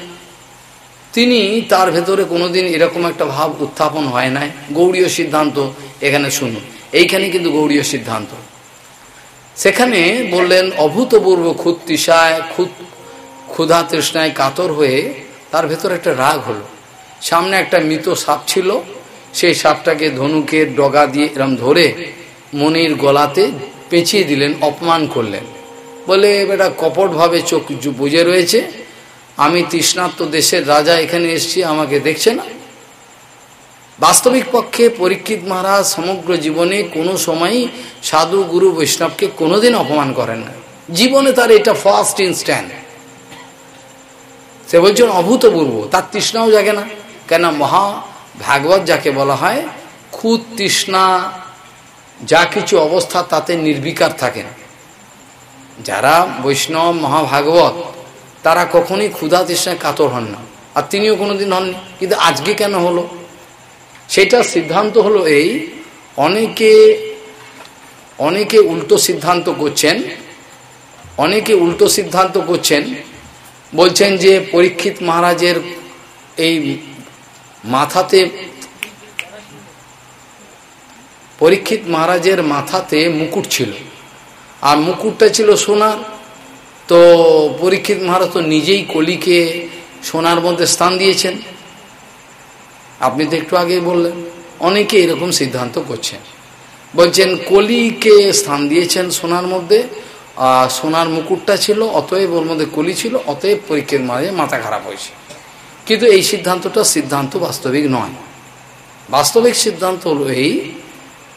তিনি তার ভেতরে কোনোদিন এরকম একটা ভাব উত্থাপন হয় নাই। গৌড়ীয় সিদ্ধান্ত এখানে শুনুন। এইখানে কিন্তু গৌরীয় সিদ্ধান্ত। সেখানে বললেন, অভূতপূর্ব খুদ তৃষায় খুদ ক্ষুধা তৃষ্ণায় কাতর হয়ে তার ভেতরে একটা রাগ হলো। সামনে একটা মৃত সাপ ছিল। সেই সাপটাকে ধনুকের ডগা দিয়ে এরম ধরে মনির গলাতে পেঁচিয়ে দিলেন, অপমান করলেন। বলে এটা কপটভাবে চোখ বুঝে রয়েছে। আমি তৃষ্ণাত্ম দেশের রাজা, এখানে এসছি, আমাকে দেখছে না। বাস্তবিক পক্ষে পরীক্ষিত মহারাজ সমগ্র জীবনে কোনো সময়ই সাধু গুরু বৈষ্ণবকে কোনোদিন অপমান করেন না। জীবনে তার এটা ফার্স্ট ইনস্ট্যান্ট সে বলছেন, অভূতপূর্ব, তার তৃষ্ণাও জাগে না। কেন মহা ভাগবত যাকে বলা হয়, খুদ তৃষ্ণা, যা কিছু অবস্থা তাতে নির্বিকার থাকেন যারা বৈষ্ণব মহাভাগবত, তারা কখনই ক্ষুধা তৃষ্ণায় কাতর হন না। আর তিনিও কোনোদিন হননি। কিন্তু আজকে কেন হলো? সেটা সিদ্ধান্ত হলো এই, অনেকে অনেকে উল্টো সিদ্ধান্ত করছেন, অনেকে উল্টো সিদ্ধান্ত করছেন, বলছেন যে পরীক্ষিত মহারাজের এই মাথাতে, পরীক্ষিত মহারাজের মাথাতে মুকুট ছিল। আর মুকুটটা ছিল সোনার। তো পরীক্ষিত মহারাজ তো নিজেই কলিকে সোনার মধ্যে স্থান দিয়েছেন। আপনি তো একটু আগেই বললেন। অনেকে এরকম সিদ্ধান্ত করছেন। বলছেন, কলিকে স্থান দিয়েছেন সোনার মধ্যে সোনার মুকুটটা ছিল, অতএব ওর মধ্যে কলি ছিল, অতএব পরীক্ষিত মাঝে মাথা খারাপ হয়েছে। কিন্তু এই সিদ্ধান্তটা সিদ্ধান্ত বাস্তবিক নয়। বাস্তবিক সিদ্ধান্ত হলো এই,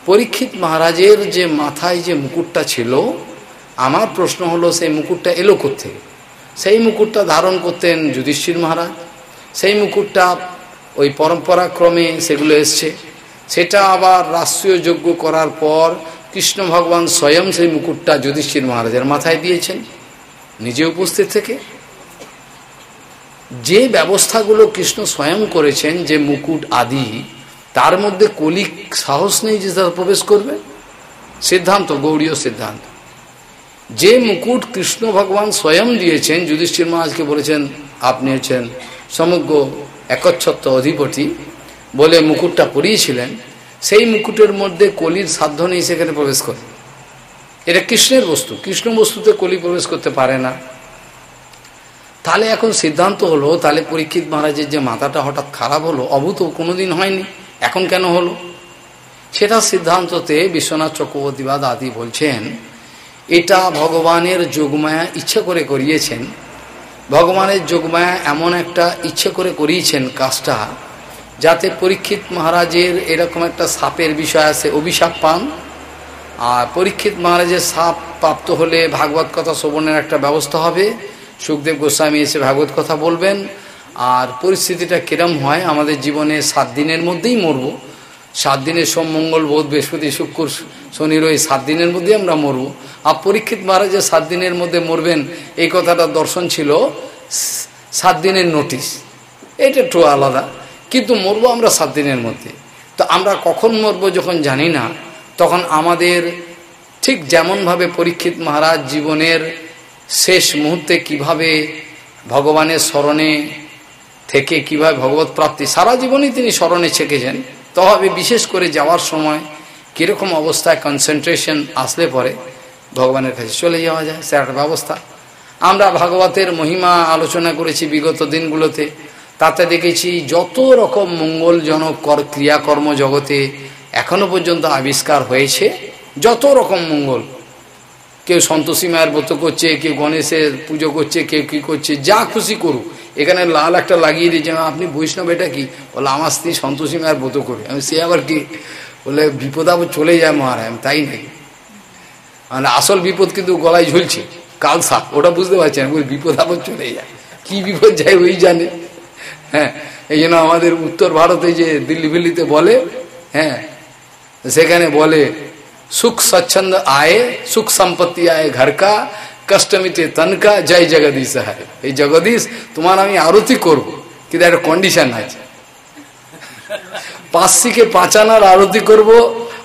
পরীক্ষিত মহারাজের যে মাথায় যে মুকুটটা ছিল, আমার প্রশ্ন হলো, সেই মুকুটটা এলো করতে সেই মুকুটটা ধারণ করতেন যুধিষ্ঠির মহারাজ। সেই মুকুটটা ওই পরম্পরাক্রমে সেগুলো এসছে। সেটা আবার রাষ্ট্রীয় যজ্ঞ করার পর কৃষ্ণ ভগবান স্বয়ং সেই মুকুটটা যুধিষ্ঠির মহারাজের মাথায় দিয়েছেন, নিজে উপস্থিত থেকে। যে ব্যবস্থাগুলো কৃষ্ণ স্বয়ং করেছেন, যে মুকুট আদি, তার মধ্যে কলিক সাহস নেই যে তারা প্রবেশ করবে? সিদ্ধান্ত, গৌরীয় সিদ্ধান্ত। যে মুকুট কৃষ্ণ ভগবান স্বয়ং দিয়েছেন, যুধিষ্ঠির মহারাজকে বলেছেন, আপনি হচ্ছেন সমগ্র একচ্ছত্ব অধিপতি বলে মুকুটটা পরিয়েছিলেন, সেই মুকুটের মধ্যে কলির সাধ্য নেই সেখানে প্রবেশ করে। এটা কৃষ্ণের বস্তু। কৃষ্ণ বস্তুতে কলি প্রবেশ করতে পারে না। তাহলে এখন সিদ্ধান্ত হলো, তাহলে পরীক্ষিত মহারাজের যে মাথাটা হঠাৎ খারাপ হলো, অভূত কোনোদিন হয়নি, এখন কেন হলো? সেটা সিদ্ধান্ততে বিশ্বনাথ চক্রবর্তীবাদ আদি বলছেন, এটা ভগবানের যোগমায়া ইচ্ছে করে করিয়েছেন ভগবানের যোগমায়া এমন একটা ইচ্ছে করে করিয়েছেন কাজটা, যাতে পরীক্ষিত মহারাজের এরকম একটা সাপের বিষয় আছে, অভিশাপ পান। আর পরীক্ষিত মহারাজের সাপ প্রাপ্ত হলে ভাগবত কথা শ্রবণের একটা ব্যবস্থা হবে। সুখদেব গোস্বামী এসে ভাগবত কথা বলবেন। আর পরিস্থিতিটা কিরম হয়, আমাদের জীবনে সাত দিনের মধ্যেই মরব। সাত দিনের সোম, মঙ্গল, বোধ, বৃহস্পতি, শুক্র, শনি ওই সাত দিনের মধ্যেই আমরা মরব। আর পরীক্ষিত মহারাজের সাত দিনের মধ্যে মরবেন, এই কথাটা দর্শন ছিল সাত দিনের নোটিশ। এটা একটু আলাদা। কিন্তু মরবো আমরা সাত দিনের মধ্যে। তো আমরা কখন মরবো যখন জানি না, তখন আমাদের ঠিক যেমনভাবে পরীক্ষিত মহারাজ জীবনের শেষ মুহূর্তে কীভাবে ভগবানের স্মরণে থেকে কীভাবে ভগবত প্রাপ্তি, সারা জীবনই তিনি স্মরণে ছেকেছেন। তবে বিশেষ করে যাওয়ার সময় কীরকম অবস্থায় কনসেন্ট্রেশন আসলে পরে, ভগবানের কাছে চলে যাওয়া যায় সে একটা ব্যবস্থা। আমরা ভাগবতের মহিমা আলোচনা করেছি বিগত দিনগুলোতে। তাতে দেখেছি যত রকম মঙ্গলজনক কর, ক্রিয়াকর্ম জগতে এখনও পর্যন্ত আবিষ্কার হয়েছে, যত রকম মঙ্গল। কেউ সন্তোষী মায়ের ব্রত করছে, কেউ গণেশের পুজো করছে, কেউ কী করছে, যা খুশি করুক। এখানে লাল একটা লাগিয়ে দিয়েছে আপনি বৈষ্ণব, এটা কি? বলে, আমার স্ত্রী সন্তোষী মায়ের ব্রত করবে আমি, সে আবার কি? বলে, বিপদ আবার চলে যায়, মহারাজ তাই নাকি? মানে আসল বিপদ কিন্তু গলায় ঝুলছে, কাল সাপ, ওটা বুঝতে পারছেন? ওই বিপদ আবার চলে যায়। কি বিপদ যায়, ওই জানে। হ্যাঁ এই জন্য আমাদের উত্তর ভারতে যে দিল্লি ফিল্লিতে বলে হ্যাঁ সেখানে বলে, সুখ স্বচ্ছন্দ আয়ে, সুখ সম্পত্তি আয়ে ঘর কা কষ্টমিতে তনকা জয় জগদীশ হায় এই জগদীশ, তোমার আমি আরতি করব। কিন্তু একটা কন্ডিশন আছে। পাঁচশিকে পাঁচ আনার আরতি করব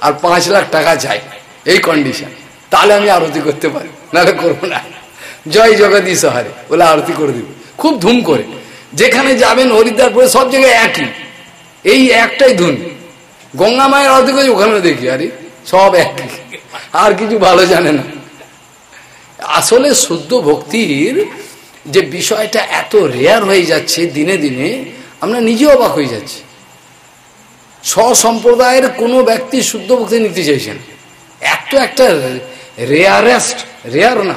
আর পাঁচ লাখ টাকা চাই। এই কন্ডিশন তাহলে আমি আরতি করতে পারি। নাহলে করব না। জয় জগদীশ হারে। বলে আরতি করে দিব। খুব ধুম করে। যেখানে যাবেন হরিদ্বার পরে সব জায়গায় একই। এই একটাই ধুন গঙ্গা মায়ের আরতি করছে ওখানে দেখি। আরে, সব একই। আর কিছু ভালো জানে না। আসলে শুদ্ধ ভক্তির যে বিষয়টা এত রেয়ার হয়ে যাচ্ছে দিনে দিনে, আমরা নিজে অবাক হয়ে যাচ্ছি। স্বসম্প্রদায়ের কোনো ব্যক্তি শুদ্ধ ভক্তি নিতে চাইছেন এত একটা রেয়ারেস্ট রেয়ার না।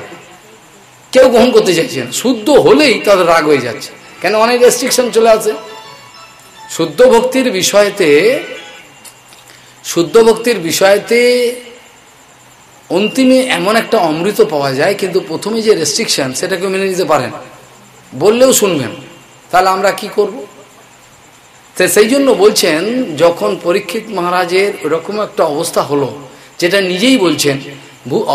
কেউ গ্রহণ করতে চাইছেন শুদ্ধ হলেই তাদের রাগ হয়ে যাচ্ছে। কেন? অনেক রেস্ট্রিকশন চলে আসে। শুদ্ধ ভক্তির বিষয়তে, শুদ্ধ ভক্তির বিষয়তে অন্তিমে এমন একটা অমৃত পাওয়া যায়, কিন্তু প্রথমে যে রেস্ট্রিকশন সেটাকে মেনে নিতে পারেন। বললেও শুনবেন। তাহলে আমরা কি করব? তো সেই জন্য বলছেন, যখন পরীক্ষিত মহারাজের এরকম একটা অবস্থা হলো, যেটা নিজেই বলছেন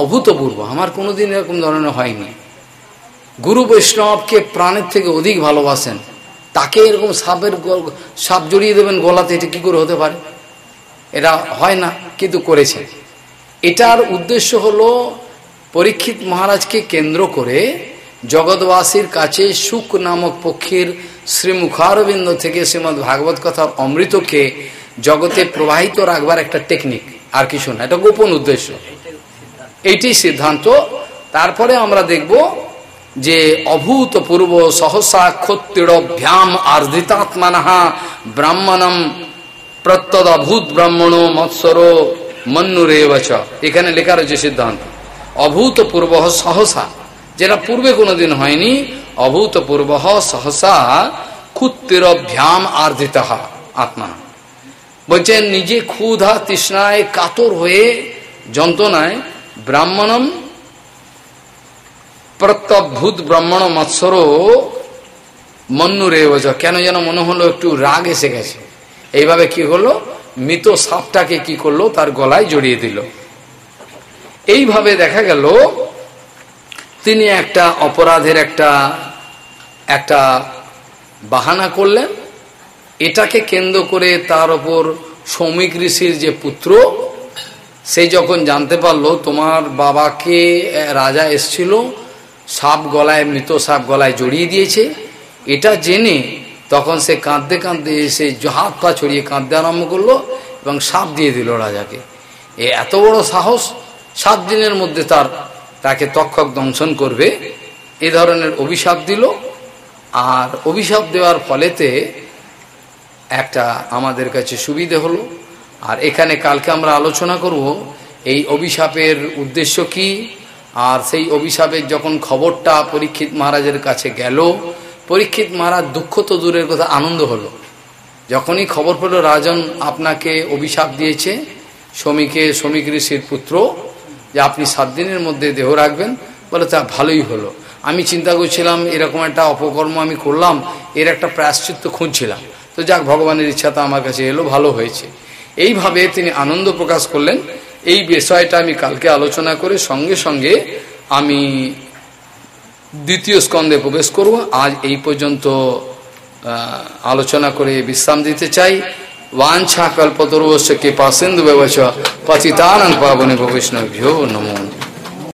অভূতপূর্ব, আমার কোনোদিন এরকম ধরনের হয়নি। গুরু বৈষ্ণবকে প্রাণের থেকে অধিক ভালোবাসেন। তাকে এরকম সাপের সাপ জড়িয়ে দেবেন গলাতে, এটা কী করে হতে পারে? এটা হয় না, কিন্তু করেছেন এটার উদ্দেশ্য হলো পরীক্ষিত মহারাজকে কেন্দ্র করে জগৎবাসীর কাছে সুখ নামক পক্ষীর শ্রীমুখারবিন্দ থেকে শ্রীমৎ ভাগবত কথার অমৃতকে জগতে প্রবাহিত রাখবার একটা টেকনিক আর কিছু না, এটা গোপন উদ্দেশ্য। এইটি সিদ্ধান্ত। তারপরে আমরা দেখব যে অভূতপূর্ব সহসা ক্ষত্রিড়ভ্যাম আর্ধিতাত্মানহা ব্রাহ্মণম প্রত্যদভূত ব্রাহ্মণ মৎসর মন্নুরেবচ এখানে লেখা রয়েছে সিদ্ধান্ত। অভূতপূর্ব সহসা। যেটা পূর্বে কোনোদিন হয়নি অভূতপূর্ব সহসা ক্ষুত্তিরভ্যাম আর্ধিতা আত্মা। বলছেন, নিজে ক্ষুধা তৃষ্ণায় কাতর হয়ে যন্ত্রণায় ব্রাহ্মণম প্রত্যভূত ব্রাহ্মণ মৎসর মন্নুরেবচ কেন যেন মনে হলো একটু রাগ এসে গেছে। এইভাবে কি হলো? মৃত সাপটাকে কি করল? তার গলায় জড়িয়ে দিল। এইভাবে দেখা গেল, তিনি একটা অপরাধের একটা একটা বাহানা করলেন। এটাকে কেন্দ্র করে তার ওপর সৌমিক ঋষির যে পুত্র, সে যখন জানতে পারল, তোমার বাবাকে রাজা এসছিল, সাপ গলায়, মৃত সাপ গলায় জড়িয়ে দিয়েছে। এটা জেনে তখন সে কাঁদতে কাঁদতে এসে হাত পা ছড়িয়ে কাঁদতে আরম্ভ করল এবং সাপ দিয়ে দিল রাজাকে। এ এত বড় সাহস, সাত দিনের মধ্যে তার, তাকে তক্ষক দংশন করবে, এ ধরনের অভিশাপ দিল। আর অভিশাপ দেওয়ার ফলেতে একটা আমাদের কাছে সুবিধে হলো। আর এখানে কালকে আমরা আলোচনা করব, এই অভিশাপের উদ্দেশ্য কি? আর সেই অভিশাপের যখন খবরটা পরীক্ষিত মহারাজের কাছে গেল পরীক্ষিত মহারাজ দুঃখ তো দূরের কথা, আনন্দ হলো। যখনই খবর পেল, রাজন আপনাকে অভিশাপ দিয়েছে, শ্রমিকে, শ্রমিক ঋষির পুত্র, যে আপনি সাত দিনের মধ্যে দেহ রাখবেন, বলে তা ভালোই হলো। আমি চিন্তা করছিলাম, এরকম একটা অপকর্ম আমি করলাম, এর একটা প্রায়শ্চিত্ত খুঁজছিলাম। তো যাক, ভগবানের ইচ্ছা তো আমার কাছে এলো, ভালো হয়েছে। এইভাবে তিনি আনন্দ প্রকাশ করলেন। এই বিষয়টা আমি কালকে আলোচনা করে সঙ্গে সঙ্গে আমি দ্বিতীয় স্কন্ধে প্রবেশ করব আজ এই পর্যন্ত আলোচনা করে বিশ্রাম দিতে চাই वाछा कल्पतरुवश्य के पासिंदु व्यवच पतितानंद पावने वैष्णव्यो नमो